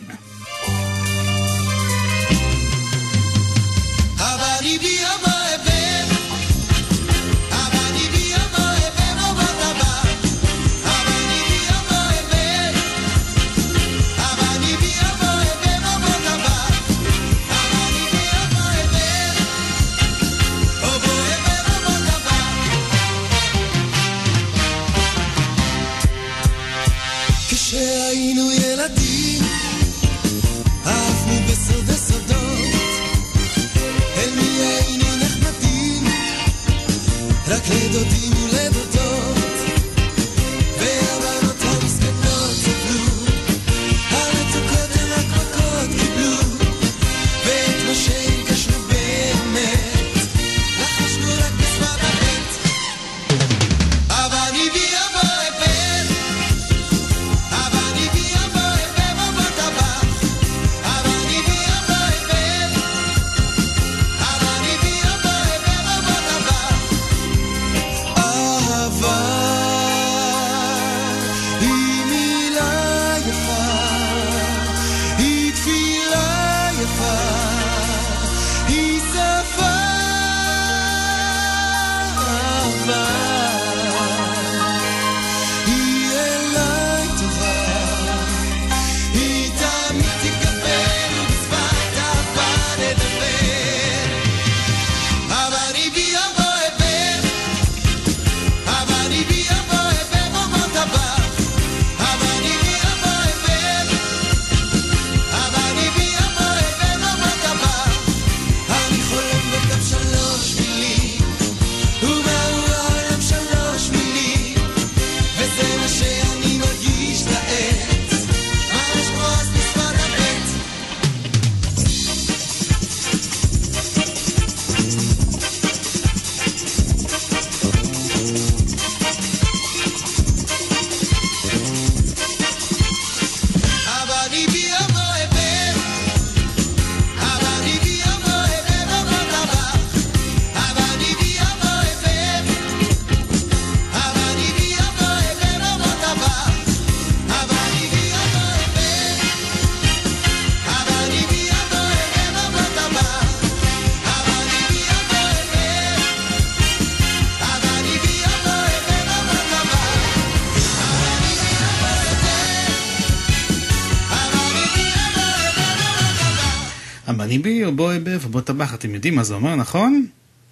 בוא אבב או בוא טבח, אתם יודעים מה זה אומר, נכון?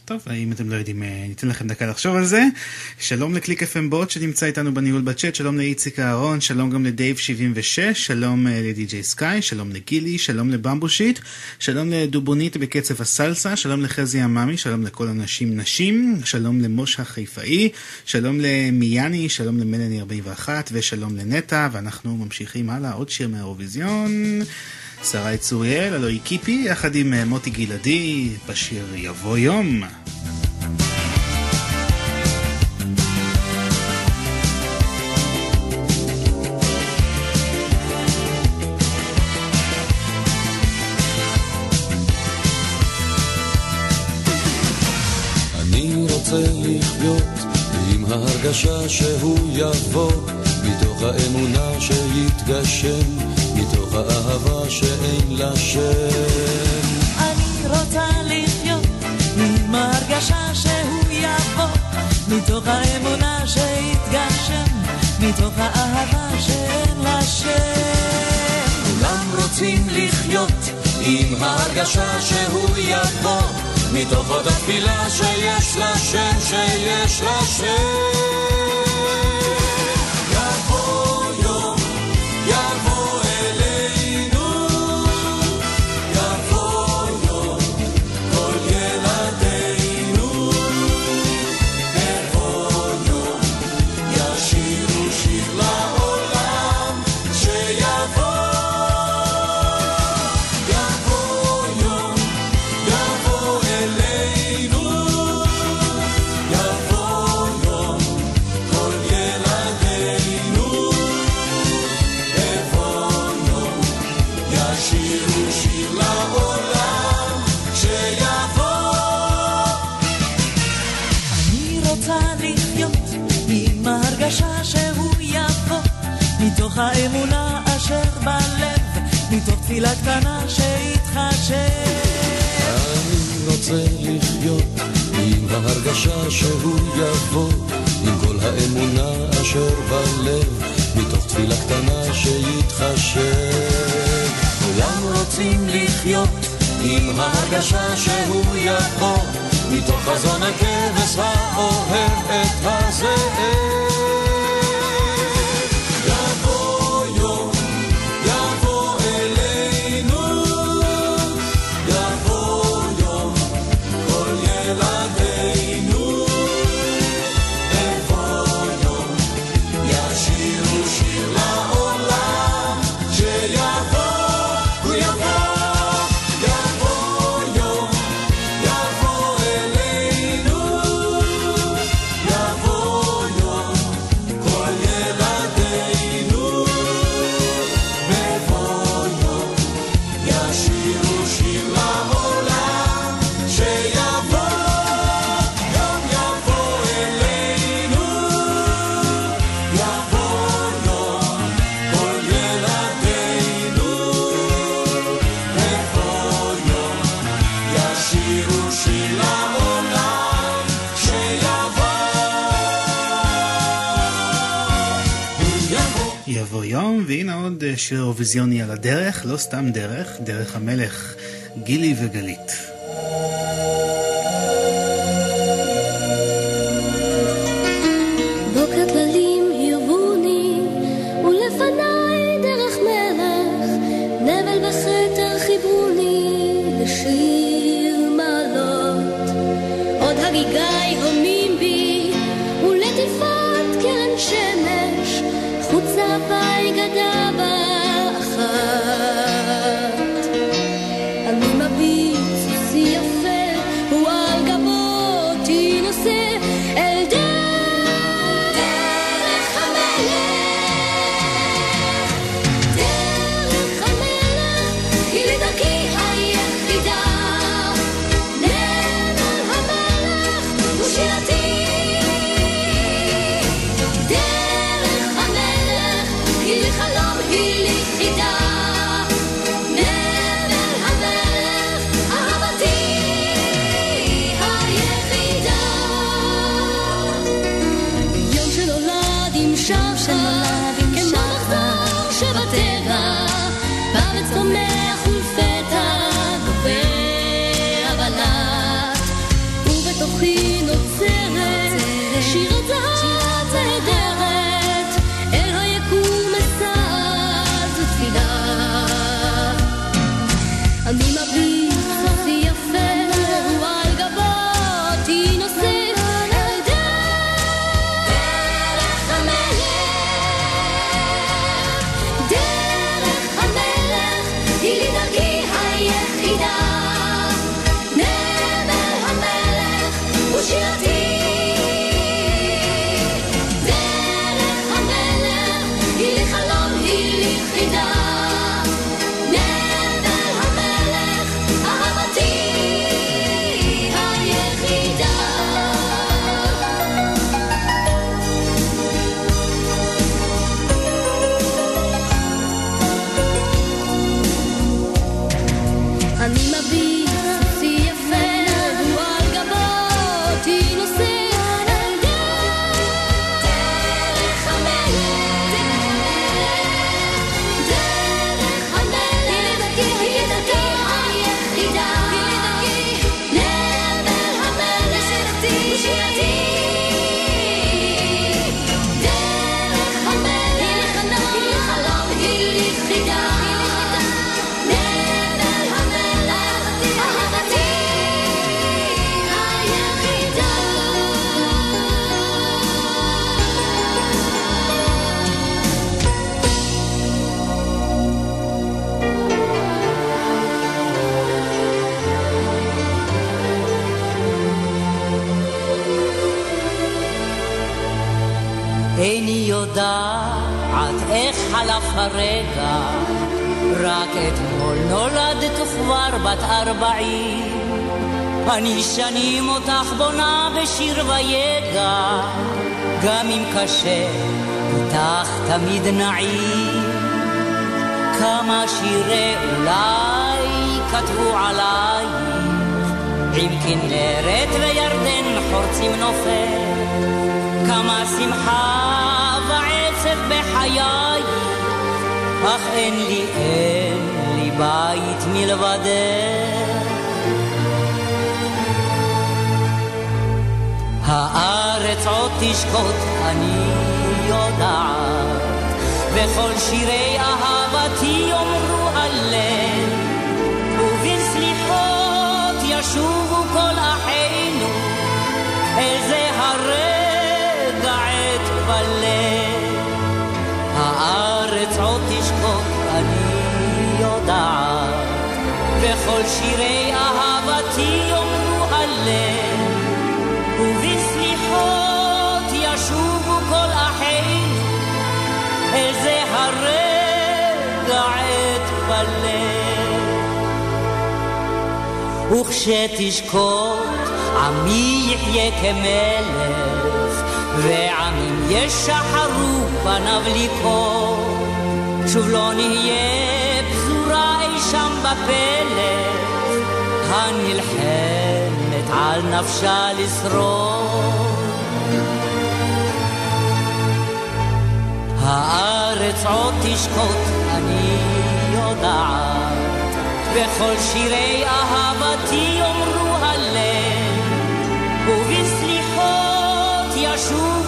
טוב, אם אתם לא יודעים, אה, ניתן לכם דקה לחשוב על זה. שלום לקליק FM בוט שנמצא איתנו בניהול בצ'אט, שלום לאיציק אהרון, שלום גם לדייב 76, שלום אה, לדי.ג'יי סקאי, שלום לגילי, שלום לבמבושיט, שלום לדובונית בקצב הסלסה, שלום לחזי עממי, שלום לכל הנשים נשים, שלום למשה חיפאי, שלום למיאני, שלום למלני 41 ושלום לנטע, ואנחנו ממשיכים הלאה, עוד שיר מהאירוויזיון. שרי צוריאל, הלוא היא קיפי, יחד עם אה, מוטי גלעדי, בשיר יבוא יום. ההרגשה שהוא יבוא, מתוך האמונה שיתגשם, מתוך האהבה שאין לה שם. אני רוצה לחיות עם ההרגשה שהוא יבוא, מתוך האמונה שיתגשם, מתוך האהבה שאין לה שם. כולם רוצים לחיות עם ההרגשה שהוא יבוא, מתוך עוד התפילה שיש לה שם, שיש לה שם. יבוא יום, יבוא תפילה קטנה שיתחשב. אני רוצה לחיות עם ההרגשה שהוא יבוא, עם כל האמונה אשר בלב, מתוך תפילה קטנה שיתחשב. כולם רוצים לחיות עם ההרגשה שהוא יבוא, מתוך חזון הכבש האוהב את הזאב. יבוא יום, והנה עוד אה, שיר אירוויזיוני על הדרך, לא סתם דרך, דרך המלך, גילי וגלית. בת ארבעים. אני שנים אותך בונה בשיר ויגע, גם אם קשה, איתך תמיד נעים. כמה שירי אולי כתבו עלייך, עם כנרת וירדן חורצים נופל. כמה שמחה ועצב בחיי, אך אין לי, אין בית מלבדך. הארץ עוד תשקוט, אני יודעת, וכל שירי אהבתי יאמרו שירי אהבתי יאמרו הלב, ובסליחות ישובו כל אחינו, אל זה הרגע בלב. וכשתשקוט עמי יחיה כמלך, ועמים ישחרו פניו לקרוא. שוב לא נהיה הנלחמת על נפשה לשרוד. הארץ עוד תשקוט, אני יודעת, וכל שירי אהבתי יאמרו הלב, ובסליחות ישובו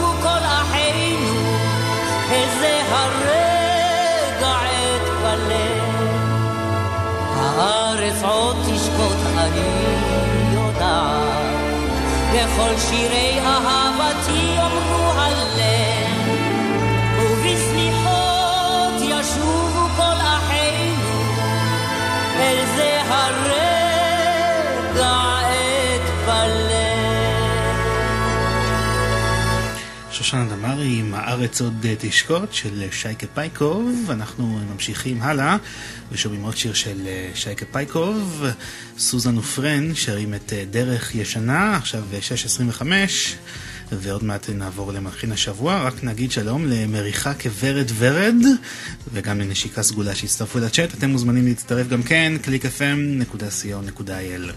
אני יודעת, וכל שירי אהבתי יאמרו הלב, שושנה דמארי עם הארץ עוד תשקוט של שייקה פייקוב. אנחנו ממשיכים הלאה ושומעים עוד שיר של אה, שייקה פייקוב. סוזן ופרן שרים את אה, דרך ישנה, עכשיו 6.25 ועוד מעט נעבור למלחין השבוע. רק נגיד שלום למריחה כוורד ורד וגם לנשיקה סגולה שהצטרפו לצ'אט. אתם מוזמנים להצטרף גם כן, www.clickfm.co.il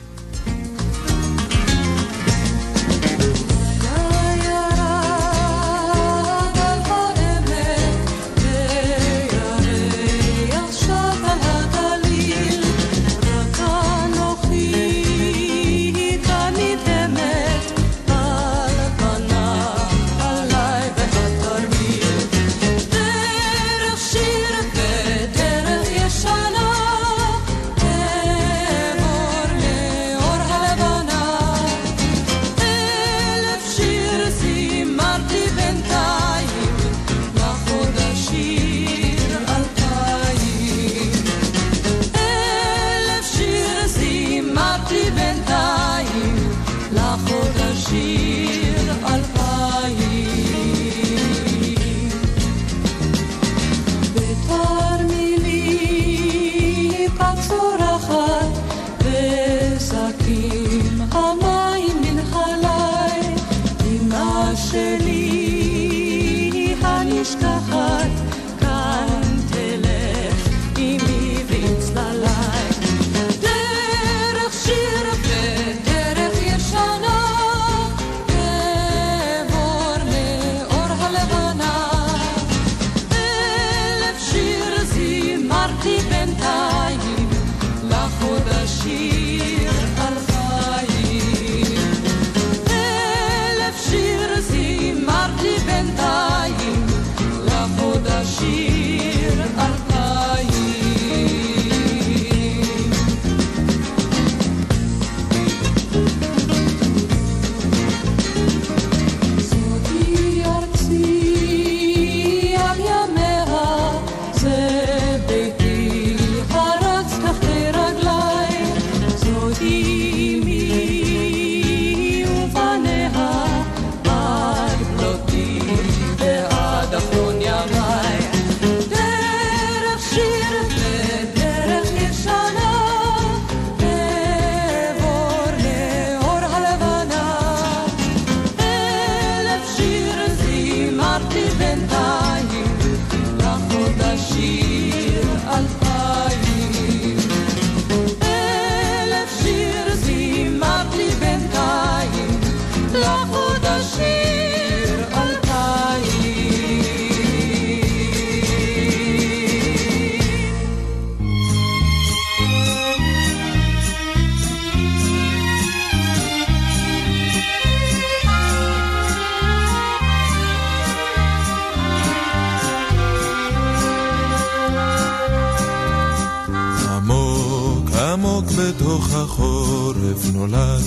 נולד,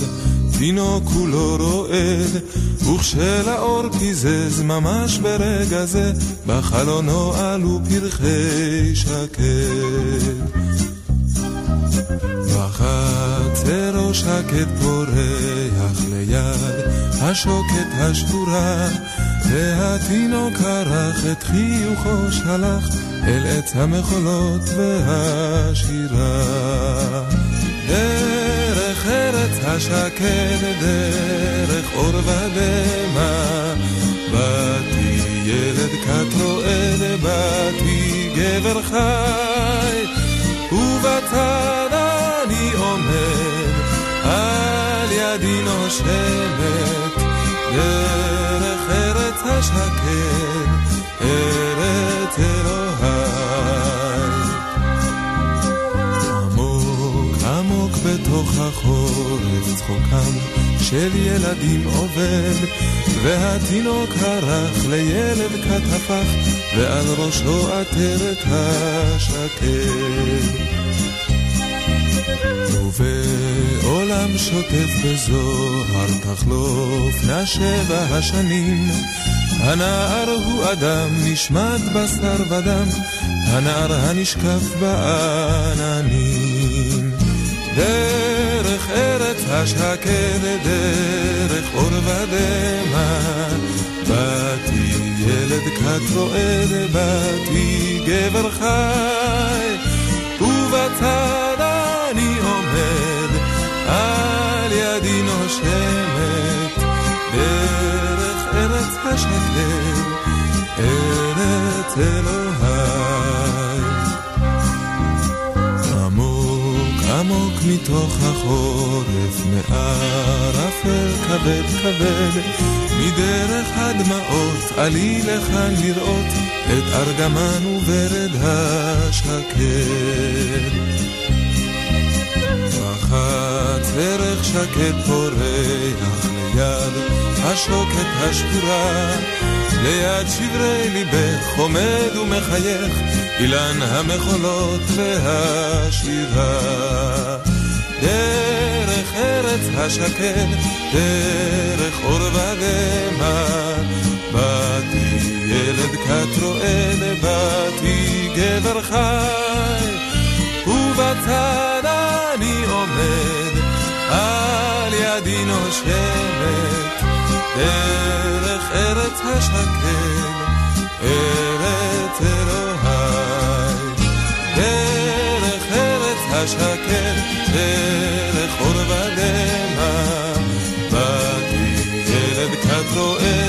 תינוק כולו רועד, וכשלאור פיזז ממש ברגע זה, בחלונו עלו פרחי שקט. בחצרו שקט פורח ליד השוקת השבורה, והתינוק ערך את חיוכו שלח אל עץ המחולות והשירה. השקט, דרך אור ודמע, באתי ילד כת רועד, באתי גבר חי, ובצד אני עומד, על ידי נושמת, דרך ארץ השקט, ארץ אלוהי. החורף צחוקם של ילדים עובד, והתינוק הרך לילד כת הפך, ועל ראשו עטרת השקט. ובעולם שוטף בזוהר תחלופנה שבע השנים הנער הוא אדם נשמט בשר ודם הנער הנשקף בעננים ארץ השקד דרך אור ודמע. באתי ילד כת רועד באתי גבר חי. ובצד אני עומד, על ידי נושמת, דרך ארץ השקט, ארץ אלוהי. עמוק מתוך החורף, מערפל כבד כבד, מדרך הדמעות עלי לכאן לראות את ארגמן וברד השקט. בחת ערך שקט פורח ליד השוקת השבורה, ליד שברי ליבך עומד ומחייך אילן המחולות והשירה. דרך ארץ השקט, דרך אור ודמע, באתי ילד כת רועד, באתי גבר חי, ובצד אני עומד, על ידי נושמת, דרך ארץ השקט, ארץ אלוהי. דרך ארץ השקט, דרך אור ודמע, באתי ילד כת רועד,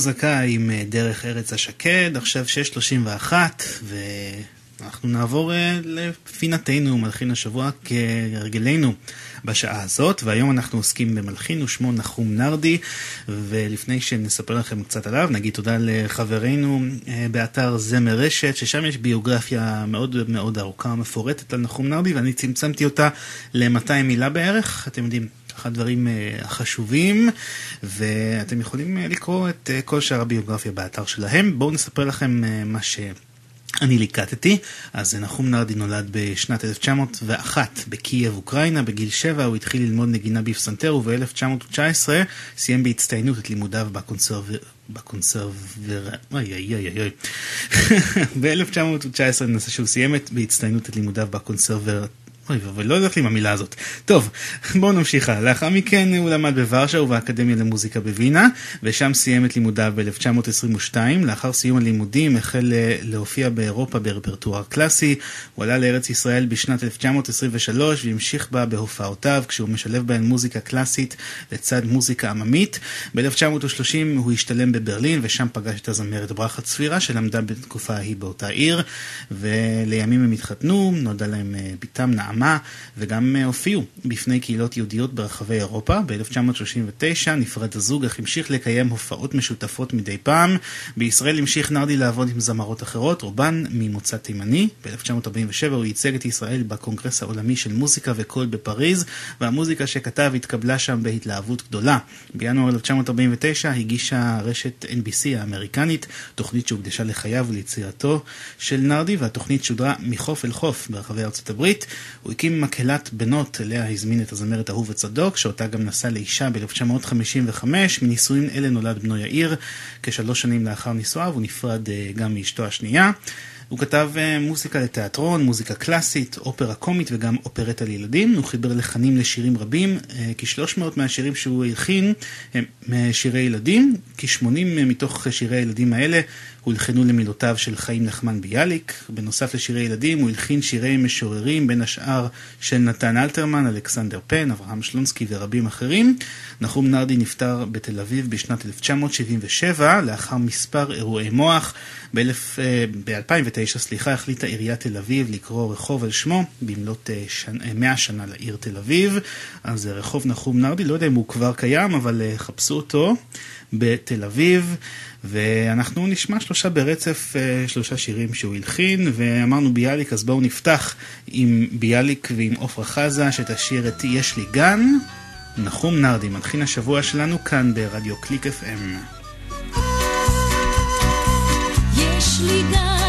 זכאי עם אה, דרך ארץ השקד, עכשיו 6.31 ואנחנו נעבור אה, לפינתנו, מלחין השבוע כהרגלנו בשעה הזאת, והיום אנחנו עוסקים במלחין ושמו נחום נרדי, ולפני שנספר לכם קצת עליו, נגיד תודה לחברינו אה, באתר זמר רשת, ששם יש ביוגרפיה מאוד מאוד ארוכה ומפורטת על נחום נרדי, ואני צמצמתי אותה ל-200 מילה בערך, אתם יודעים. הדברים אה, החשובים, ואתם יכולים אה, לקרוא את אה, כל שאר הביוגרפיה באתר שלהם. בואו נספר לכם מה ש... אני ליקטתי, אז נחום נרדי נולד בשנת 1901 בקייב, אוקראינה, בגיל 7 הוא התחיל ללמוד נגינה בפסנתר וב-1919 סיים בהצטיינות את לימודיו בקונסרב... בקונסרבר... אוי אוי אוי אוי. ב-1919 ננסה שהוא סיים בהצטיינות את לימודיו בקונסרבר... אוי ואבוי, לא יודעת לי עם המילה הזאת. טוב, בואו נמשיך הלאה. לאחר מכן הוא למד בוורשה ובאקדמיה למוזיקה בווינה, ושם סיים את לימודיו ב-1922. לאחר סיום הלימודים החל אה, להופיע באירופה ברפרטואר קלאסי. הוא עלה לארץ ישראל בשנת 1923 והמשיך בה בהופעותיו, כשהוא משלב בהן מוזיקה קלאסית לצד מוזיקה עממית. ב-1930 הוא השתלם בברלין, ושם פגש את הזמרת ברכה צפירה, שלמדה בתקופה ההיא באותה עיר, ולימים הם התחתנו, נולדה להם אה, בתם נעמה. נעמה, וגם אה, הופיעו בפני קהילות יהודיות ברחבי אירופה. ב-1939 נפרד הזוג, אך המשיך לקיים הופעות משותפות מדי פעם. בישראל המשיך נרדי לעבוד עם זמרות אחרות, רובן ממוצא תימני. ב-1947 הוא ייצג את ישראל בקונגרס העולמי של מוזיקה וקול בפריז, והמוזיקה שכתב התקבלה שם בהתלהבות גדולה. בינואר 1949 הגישה רשת NBC האמריקנית תוכנית שהוקדשה לחייו וליצירתו של נרדי, והתוכנית שודרה מחוף אל חוף ברחבי ארצות הברית. הקים מקהלת בנות, אליה הזמין את הזמרת אהובה צדוק, שאותה גם נשא לאישה ב-1955. מנישואין אלה נולד בנו יאיר. כשלוש שנים לאחר נישואיו הוא נפרד אה, גם מאשתו השנייה. הוא כתב אה, מוזיקה לתיאטרון, מוזיקה קלאסית, אופרה קומית וגם אופרטה לילדים. הוא חיבר לחנים לשירים רבים. אה, כ-300 מהשירים שהוא הלחין הם שירי ילדים. כ-80 מתוך שירי הילדים האלה הולחנו למילותיו של חיים נחמן ביאליק. בנוסף לשירי ילדים הוא הלחין שירי משוררים, בין השאר של נתן אלתרמן, אלכסנדר פן, אברהם שלונסקי ורבים אחרים. נחום נרדי נפטר בתל אביב בשנת 1977, לאחר מספר אירועי מוח. ב-2009 אה, סליחה, החליטה עיריית תל אביב לקרוא רחוב על שמו במלאת 100 אה, שנה לעיר תל אביב. אז רחוב נחום נרדי, לא יודע אם הוא כבר קיים, אבל אה, חפשו אותו בתל אביב. ואנחנו נשמע שלושה ברצף, אה, שלושה שירים שהוא הלחין, ואמרנו ביאליק, אז בואו נפתח עם ביאליק ועם עפרה חזה, שתשאיר את יש לי גן. נחום נרדי, מלחין השבוע שלנו כאן ברדיו קליק FM. יש לי גן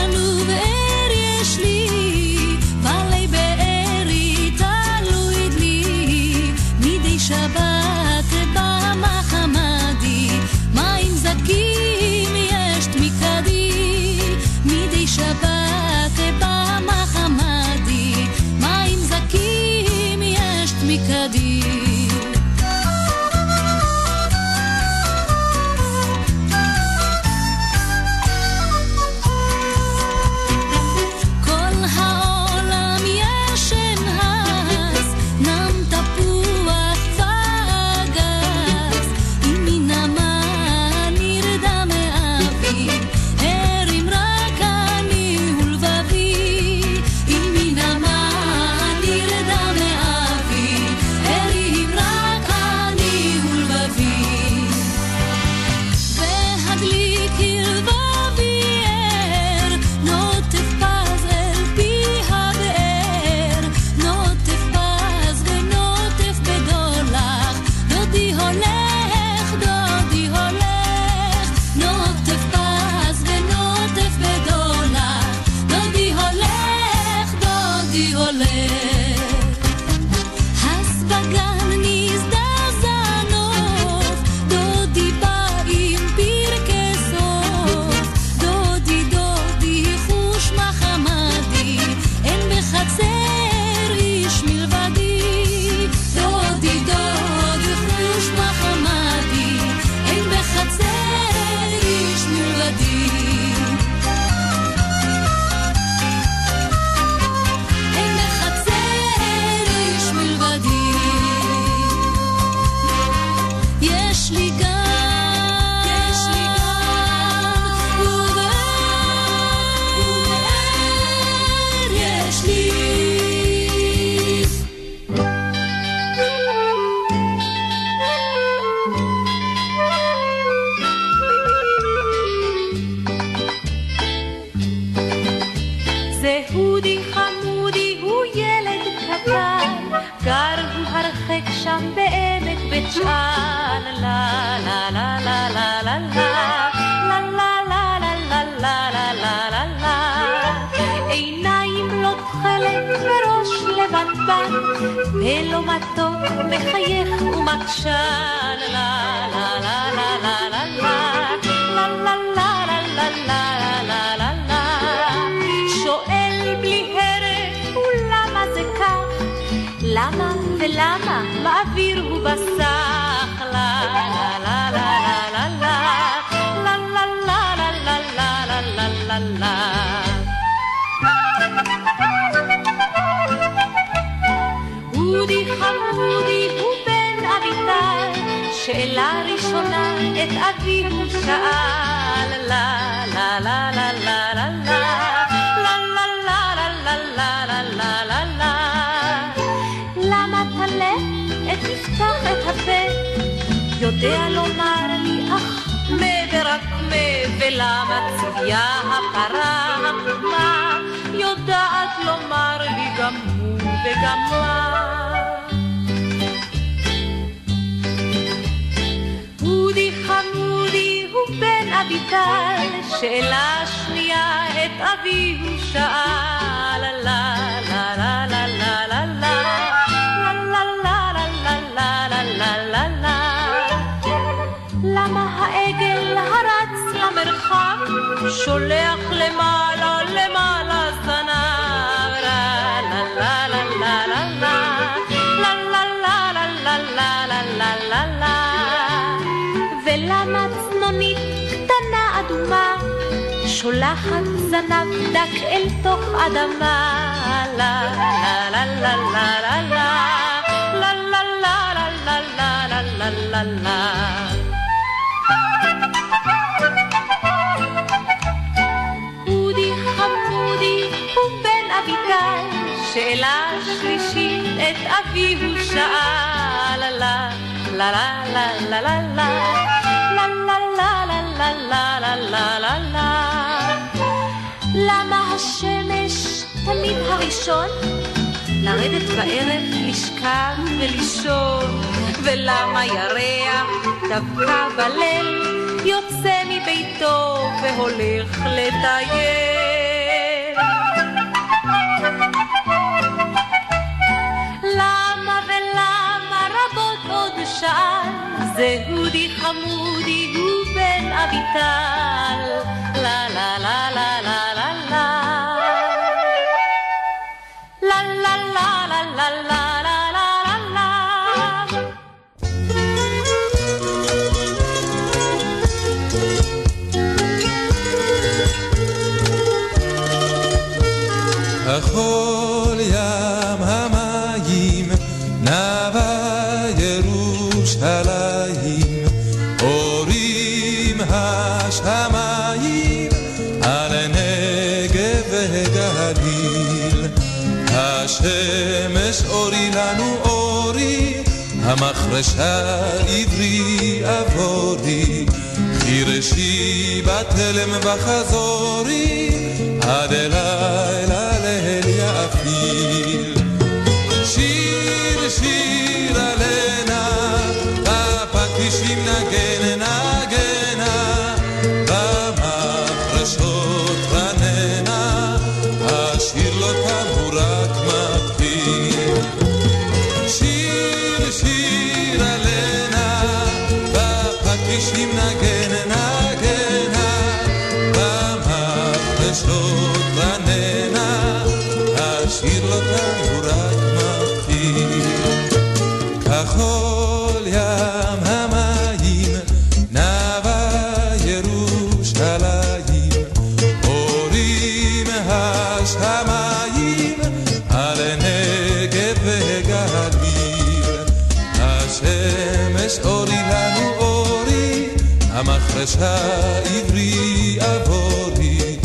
רחש העברי עבורי,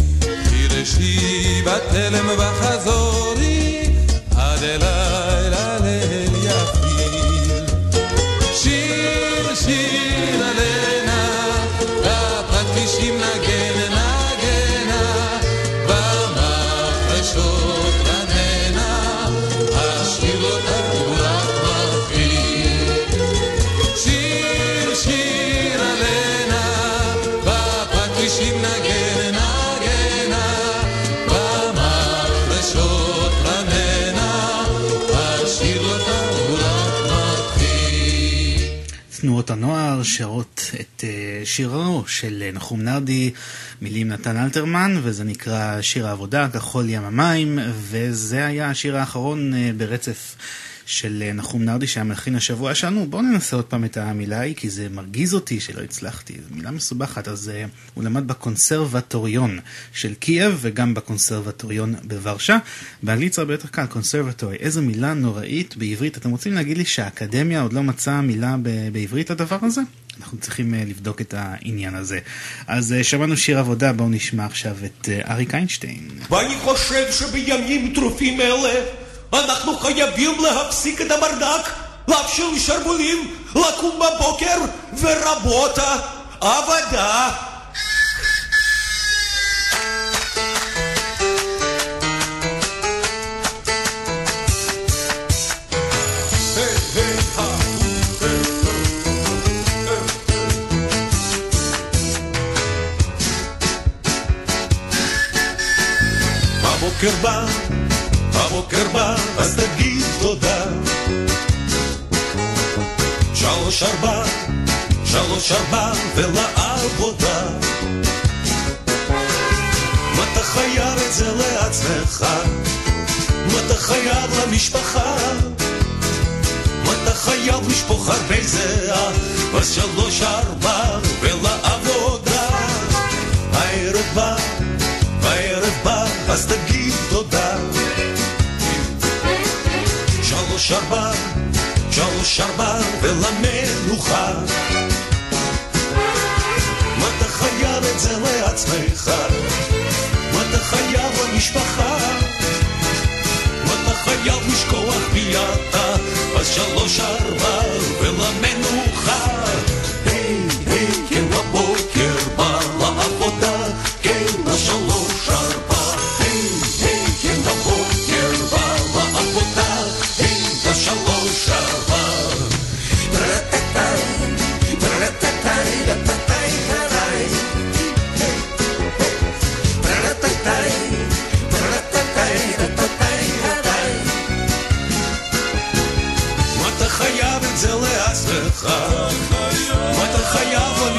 חירשי בתלם וחזור הנוער שרות את אה, שירו של נחום נרדי, מילים נתן אלתרמן, וזה נקרא שיר העבודה, כחול ים המים, וזה היה השיר האחרון אה, ברצף של אה, נחום נרדי שהיה מלחין השבוע שלנו. בואו ננסה עוד פעם את המילה ההיא, כי זה מרגיז אותי שלא הצלחתי. זו מילה מסובכת, אז אה, הוא למד בקונסרבטוריון של קייב וגם בקונסרבטוריון בוורשה. באנגלית זה הרבה יותר קל, conservatory. איזו מילה נוראית בעברית. אתם רוצים להגיד לי שהאקדמיה עוד לא מצאה מילה בעברית לדבר הזה? אנחנו צריכים uh, לבדוק את העניין הזה. אז uh, שמענו שיר עבודה, בואו נשמע עכשיו את uh, אריק איינשטיין. ואני חושב שבימים טרופים אלה אנחנו חייבים להפסיק את הברדק, להפשיל שרוולים, לקום בבוקר ורבותה, עבודה. הבוקר בא הבוקר בא, אז תגיד תודה. שלוש ארבע, שלוש ארבע ולעבודה. מה אתה חייב את זה לעצמך? מה אתה חייב למשפחה? מה אתה חייב לשפוך הרבה זהה? אז שלוש ארבע ולעבודה. הערב בא, הערב בא, אז תגיד תודה. שלוש ארבע, שלוש ארבע ולמנוחה. מה אתה חייב את זה לעצמך? מה אתה חייב למשפחה? מה אתה חייב לשכוח מי אתה? אז שלוש ארבע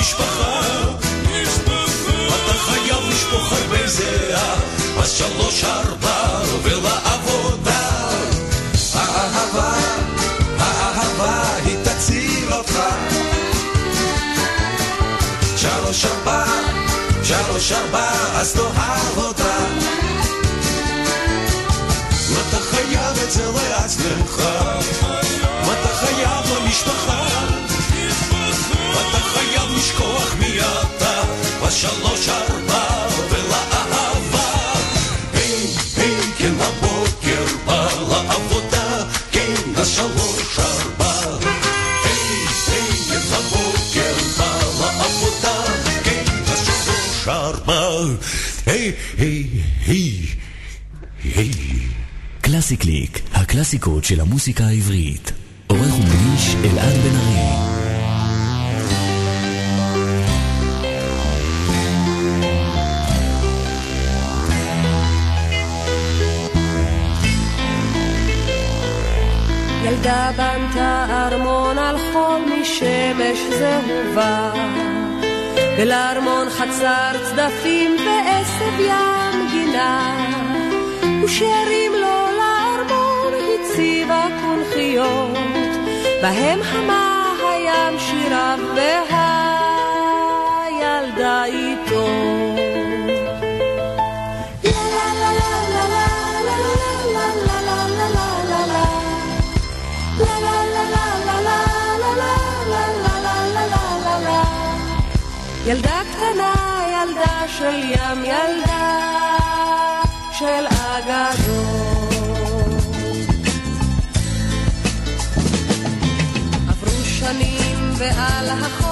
למשפחה? מה אתה חייב לשפוך הרבה זהה? אז שלוש ארבע ולעבודה. האהבה, האהבה היא תציל אותך. שלוש ארבע, שלוש ארבע, אז תאהב אותה. אתה חייב את זה לעצמך? בשלוש ארבע ולאהבה. היי, היי, כן לבוקר בא לעבודה, כן השלוש ארבע. היי, היי, כן לבוקר בא לעבודה, כן השלוש ארבע. היי, היי, היי, היי. קלאסי קליק, הקלאסיקות של המוסיקה העברית. עורך ומגיש אלעד בן ארי. חול משמש זהובה ולארמון חצר צדפים ועשב ים גינה ושערים לו לארמון הציבה קונכיות בהם חמה הים שיריו והילדה איתו ילדה קטנה, ילדה של ים, ילדה של אגדות. עברו שנים ועל החול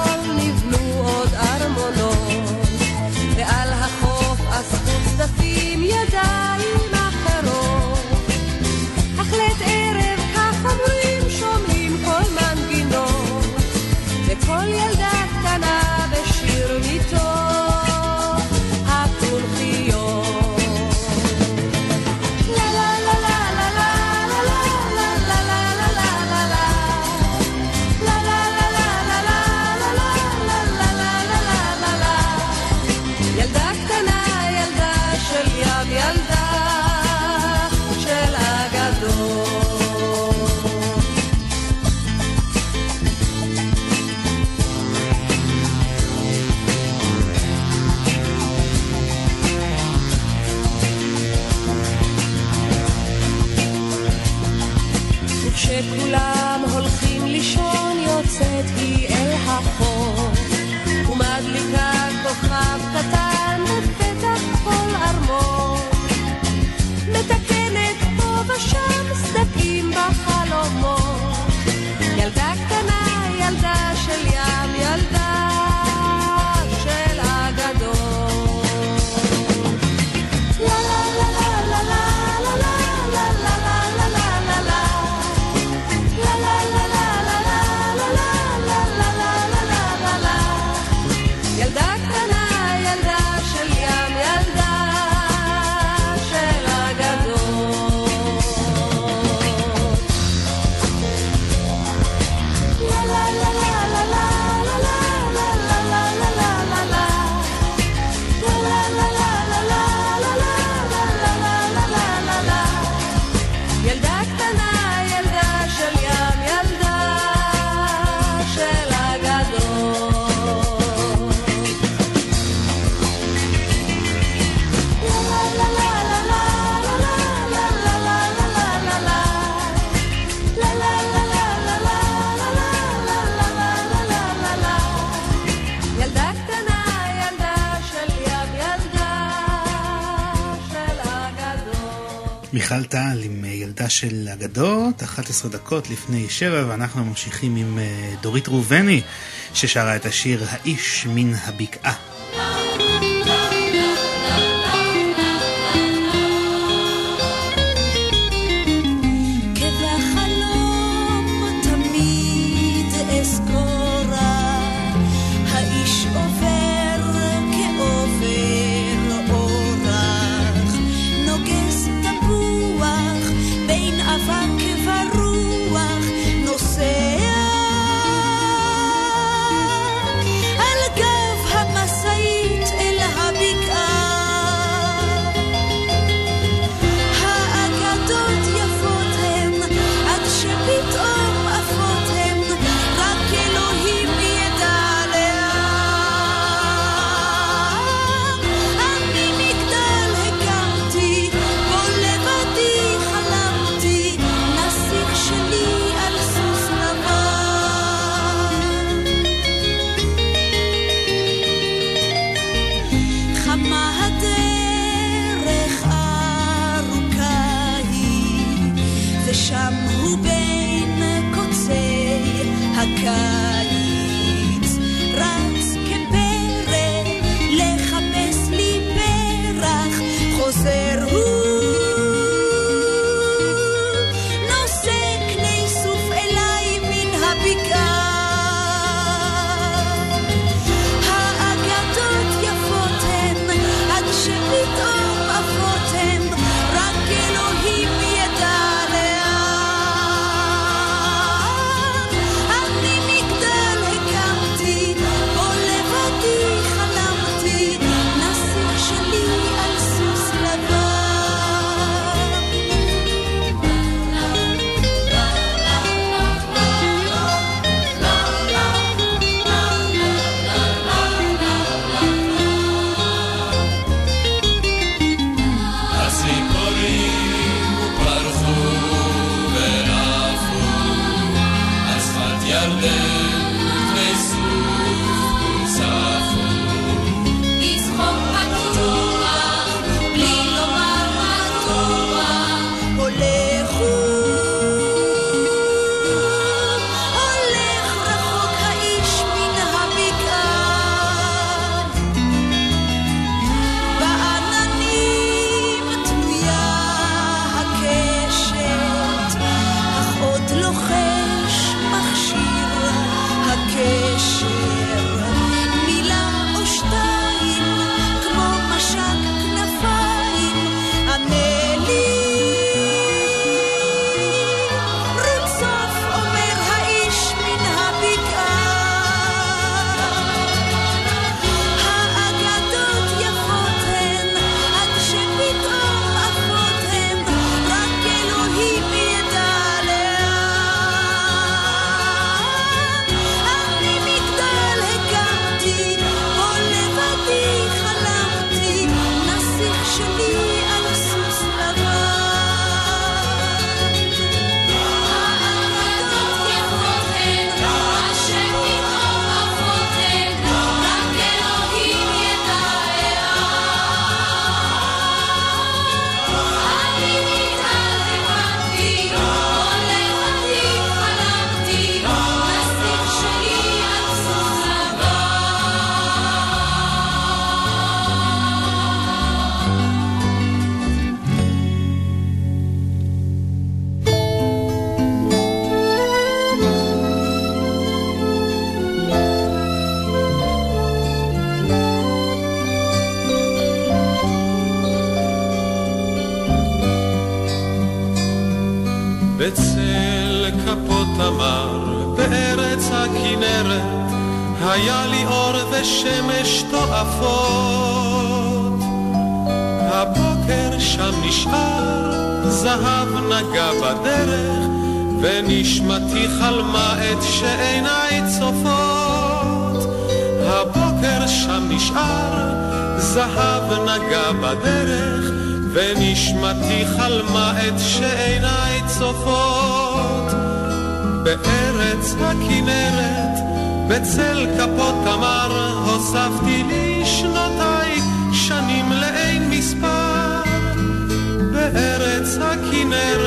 דקה של אגדות, 11 דקות לפני שבע, ואנחנו ממשיכים עם אה, דורית ראובני, ששרה את השיר "האיש מן הבקעה". ונשמתי חלמה את שעיניי צופות. הבוקר שם נשאר, זהב נגע בדרך, ונשמתי חלמה את שעיניי צופות. בארץ הכנרת, בצל כפות תמר, הוספתי לי שנותיי, שנים לאין מספר. בארץ הכנרת,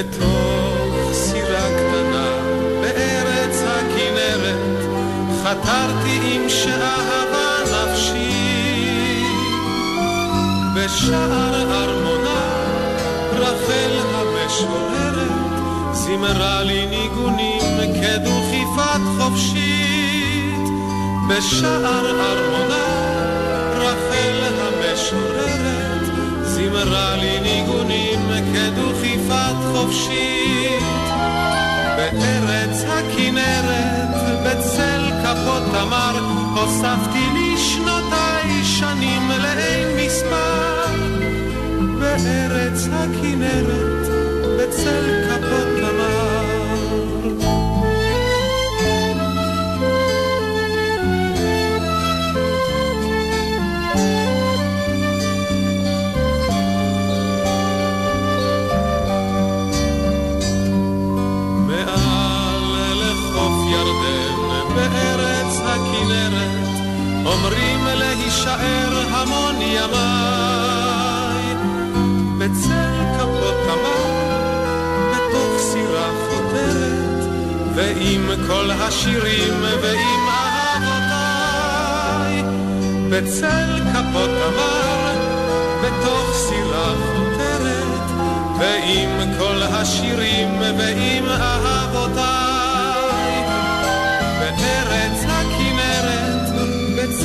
בתוך סירה קטנה, בארץ הכנרת, חתרתי עם שאהבה נפשי. בשער ארמונה, רחל המשוררת, זימרה לי ניגונים כדוכיפת חופשית. בשער ארמונה, רחל המשוררת, זימרה לי ניגונים כדוכיפת חופשית. בארץ הכנרת, בצל כפות תמר, הוספתי לי שנותיי שנים לאין מספר. בארץ הכנרת, בצל ימיי. בצל כפות תמר, בתוך סירה חותרת, ועם כל השירים ועם אהבותיי. בצל כפות תמר, בתוך סירה חותרת, ועם כל השירים ועם אהבותיי. בארץ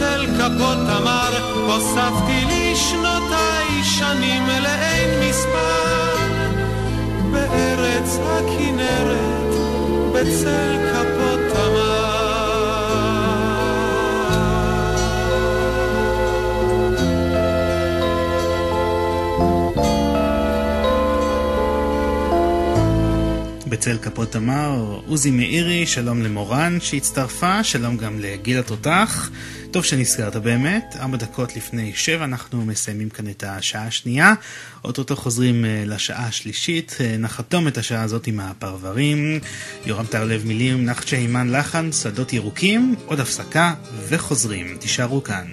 בצל כפות תמר, הוספתי לי שנותיי שנים לאין מספר. בארץ הכנרת, בצל כפות תמר. בצל כפות תמר, עוזי מאירי, שלום למורן שהצטרפה, שלום גם לגיל התותח. טוב שנזכרת באמת, ארבע דקות לפני שבע אנחנו מסיימים כאן את השעה השנייה. אוטוטו חוזרים אה, לשעה השלישית, אה, נחתום את השעה הזאת עם הפרברים. יורם טהרלב מילים, נחצ'ה אימן לחן, שדות ירוקים, עוד הפסקה וחוזרים. תישארו כאן.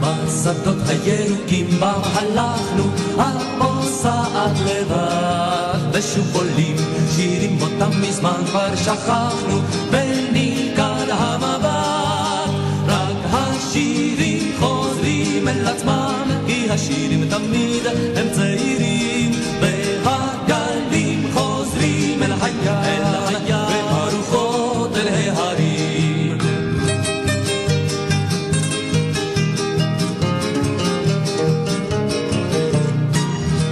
בשדות הירוקים בה הלכנו, הפוסעת לבד, ושוב עולים שירים אותם מזמן כבר שכחנו, וניכר עצמם, כי השירים תמיד הם צעירים, והגלים חוזרים אל הים, והרוחות אל ההרים.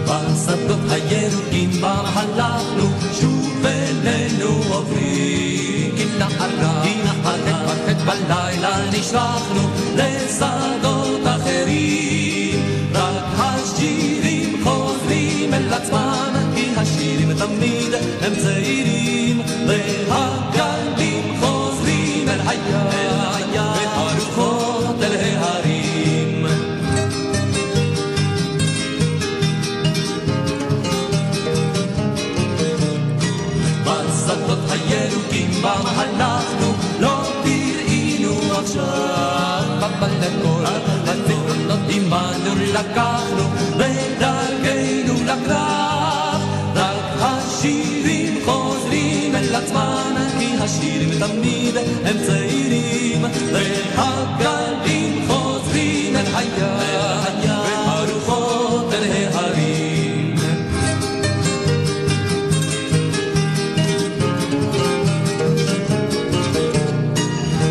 בשדות הירוקים בה הלכנו, שוב אלינו עוברים. כי נערה, כי נערה, בלילה נשלחנו לשדות תמיד הם צעירים. והגלים חוזרים אל הים, והרוחות אל ההרים. בשדות הירוקים בם הלכנו, לא תראינו עכשיו. בבלקול, הזיכרונות עמנו לקחנו, והשירים תמיד הם צעירים, והגלים חוזרים אל הים, והרוחות אל ההרים.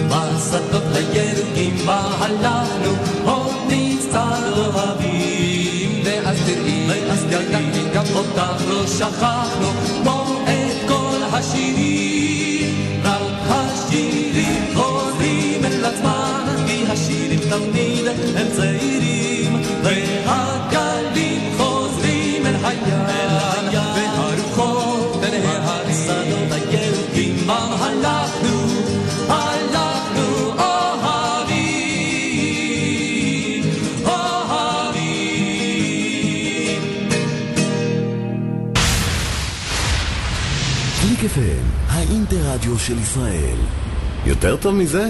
בשדות הירוקים בה הלכנו, עוד נצטר אוהבים, ואז תראי, ואז תראי, גם אותך לא שכחנו, כמו את כל השירים. הם צעירים, והגלים חוזרים אל הים, והרוחות אל השדות הירוקים, בם הלכנו, הלכנו אוהבים, אוהבים. קליק FM, האינטרדיו של ישראל. יותר טוב מזה?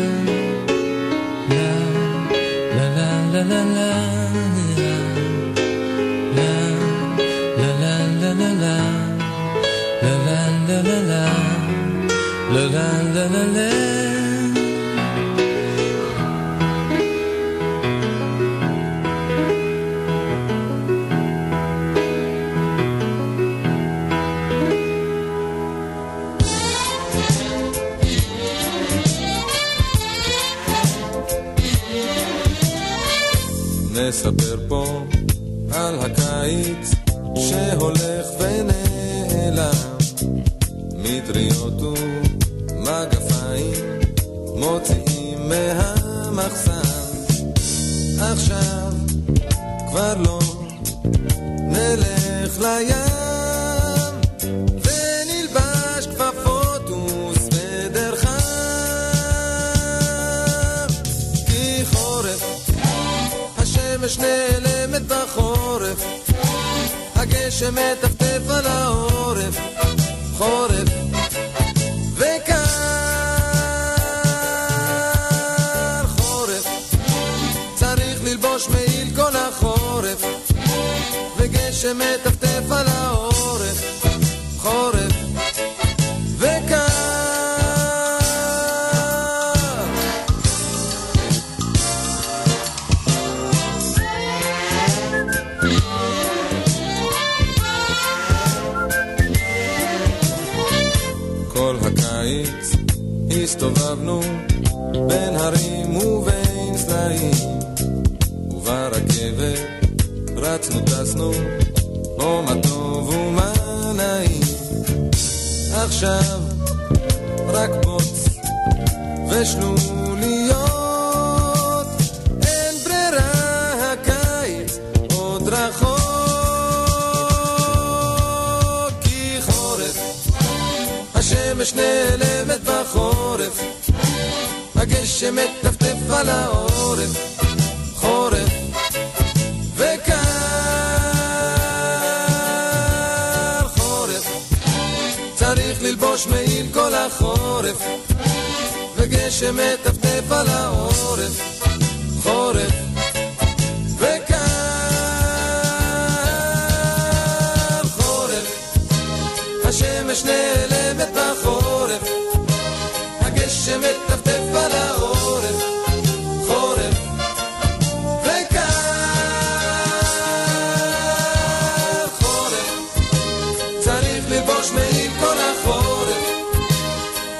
צריך ללבוש מעיל כל החורף,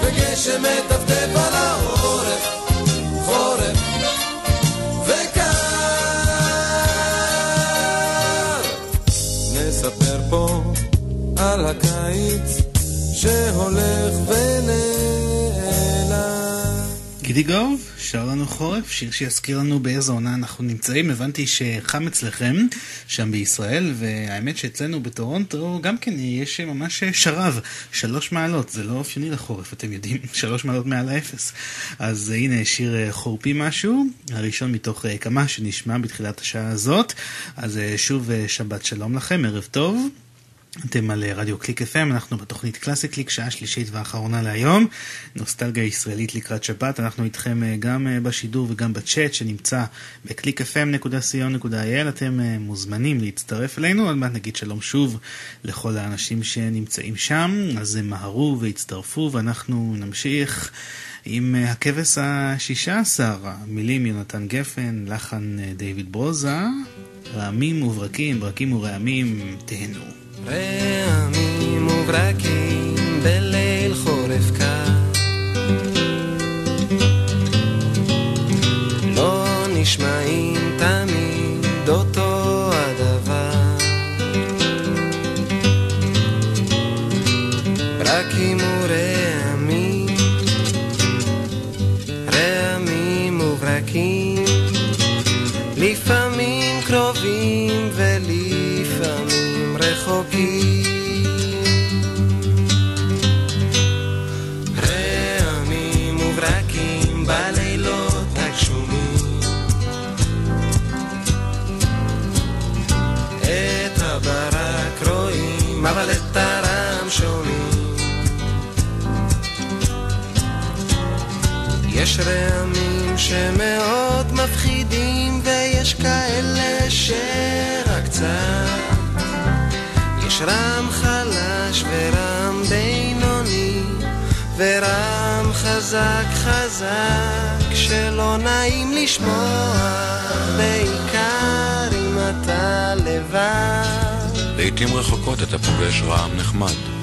וגשם מטפטף על העורף, חורף. וקר. נספר פה על הקיץ שהולך ונעלם. גידי גוב? שר לנו חורף, שיר שיזכיר לנו באיזו עונה אנחנו נמצאים. הבנתי שחם אצלכם, שם בישראל, והאמת שאצלנו בטורונטו גם כן יש ממש שרב, שלוש מעלות, זה לא אופייני לחורף, אתם יודעים, [laughs] שלוש מעלות מעל האפס. אז הנה שיר חורפי משהו, הראשון מתוך כמה שנשמע בתחילת השעה הזאת. אז שוב שבת שלום לכם, ערב טוב. אתם על רדיו קליק FM, אנחנו בתוכנית קלאסי קליק, שעה שלישית ואחרונה להיום. נוסטלגיה ישראלית לקראת שבת, אנחנו איתכם גם בשידור וגם בצ'אט שנמצא ב-clickfm.co.il. אתם מוזמנים להצטרף אלינו, עוד מעט נגיד שלום שוב לכל האנשים שנמצאים שם, אז מהרו והצטרפו ואנחנו נמשיך. עם הכבש השישה עשר, מילים יונתן גפן, לחן דיוויד ברוזה, רעמים וברקים, ברקים ורעמים, תהנו. רעמים וברקים בליל חורף קר. לא נשמעים יש רעמים שמאוד מפחידים ויש כאלה שרק קצת יש רם חלש ורם בינוני ורם חזק חזק שלא נעים לשמוע בעיקר אם אתה לבד לעתים רחוקות אתה פוגש רעם נחמד.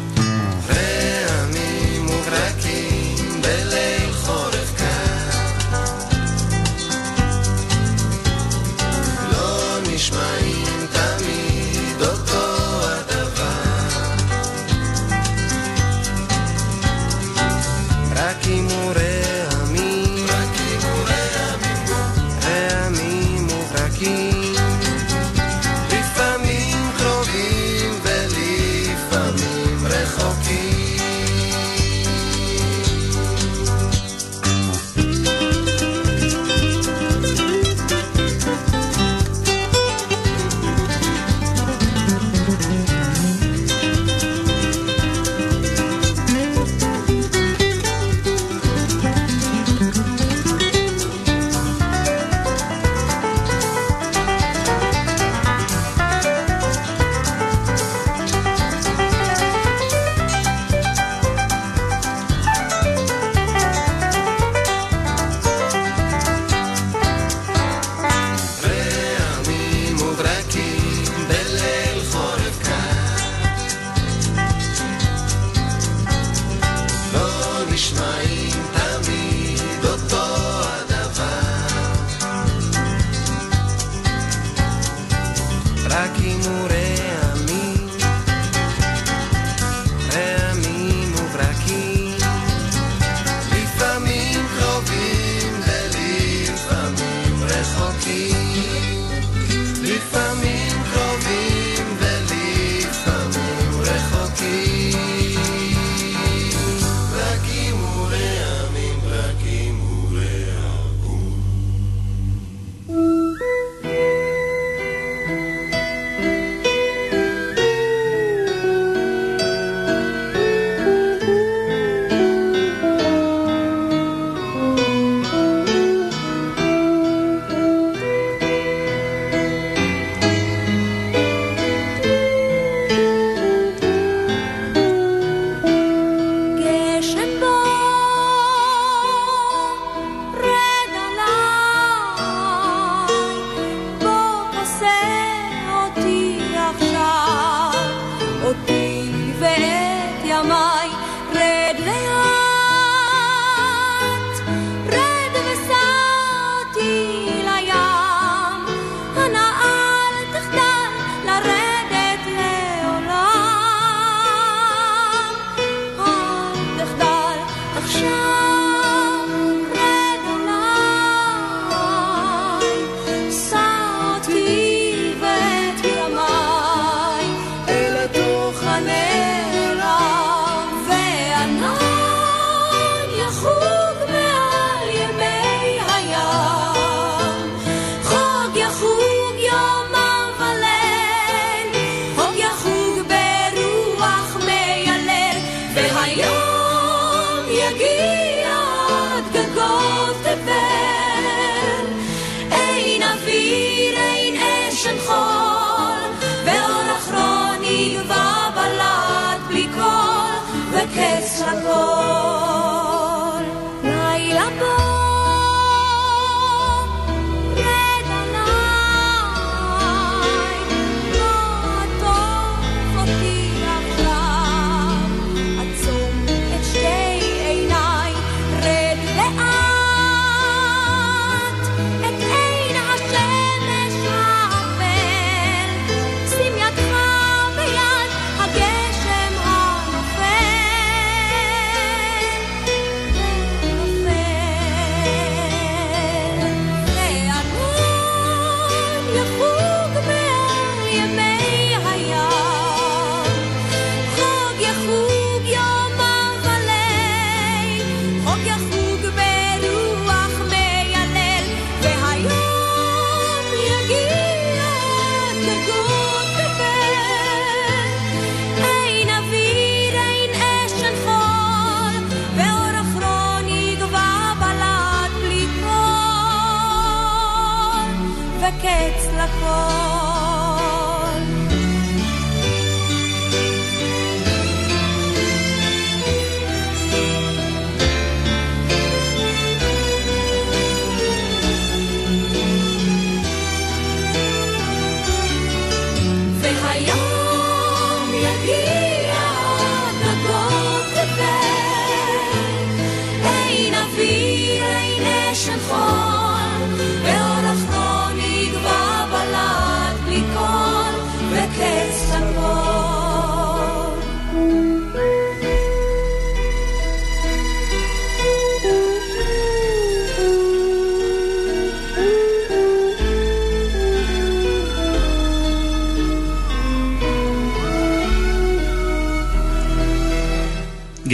amor.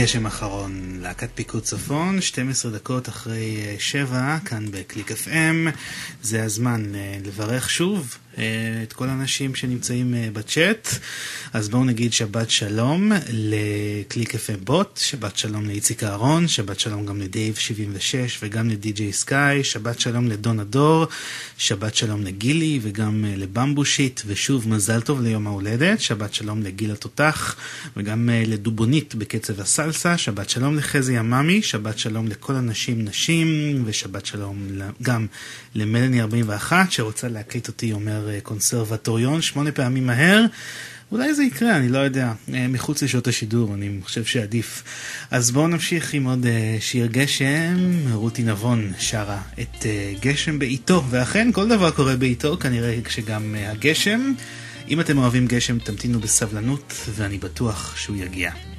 גשם אחרון, להקת פיקוד צפון, 12 דקות אחרי אה, שבע, כאן בקליק FM. זה הזמן אה, לברך שוב אה, את כל האנשים שנמצאים אה, בצ'אט. אז בואו נגיד שבת שלום לקליק FM בוט, שבת שלום לאיציק אהרון, שבת שלום גם לדייב 76 וגם לדי.ג'יי סקאי, שבת שלום לדונה דור, שבת שלום לגילי וגם אה, לבמבושיט, ושוב מזל טוב ליום ההולדת, שבת שלום לגיל התותח וגם אה, לדובונית בקצב הסלסה, שבת שלום לחזי עממי, שבת שלום לכל הנשים נשים, ושבת שלום גם למלני 41 שרוצה להקליט אותי, אומר אה, קונסרבטוריון, שמונה פעמים מהר. אולי זה יקרה, אני לא יודע. אה, מחוץ לשעות השידור, אני חושב שעדיף. אז בואו נמשיך עם עוד אה, שיר גשם. רותי נבון שרה את אה, גשם בעיתו, ואכן כל דבר קורה בעיתו, כנראה שגם אה, הגשם. אם אתם אוהבים גשם, תמתינו בסבלנות, ואני בטוח שהוא יגיע.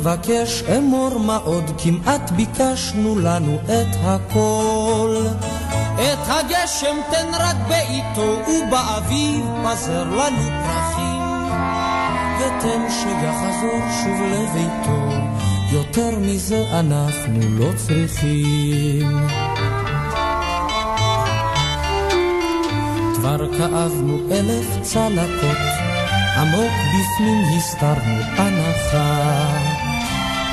נבקש אמור, מה עוד כמעט ביקשנו לנו את הכל. את הגשם תן רק בעיתו, ובאביב פזר לנו פרחים. ותן שיחזור שוב לביתו, יותר מזה אנחנו לא צריכים. כבר כאבנו אלף צלקות, עמוק בפנים הסתרנו הנחה.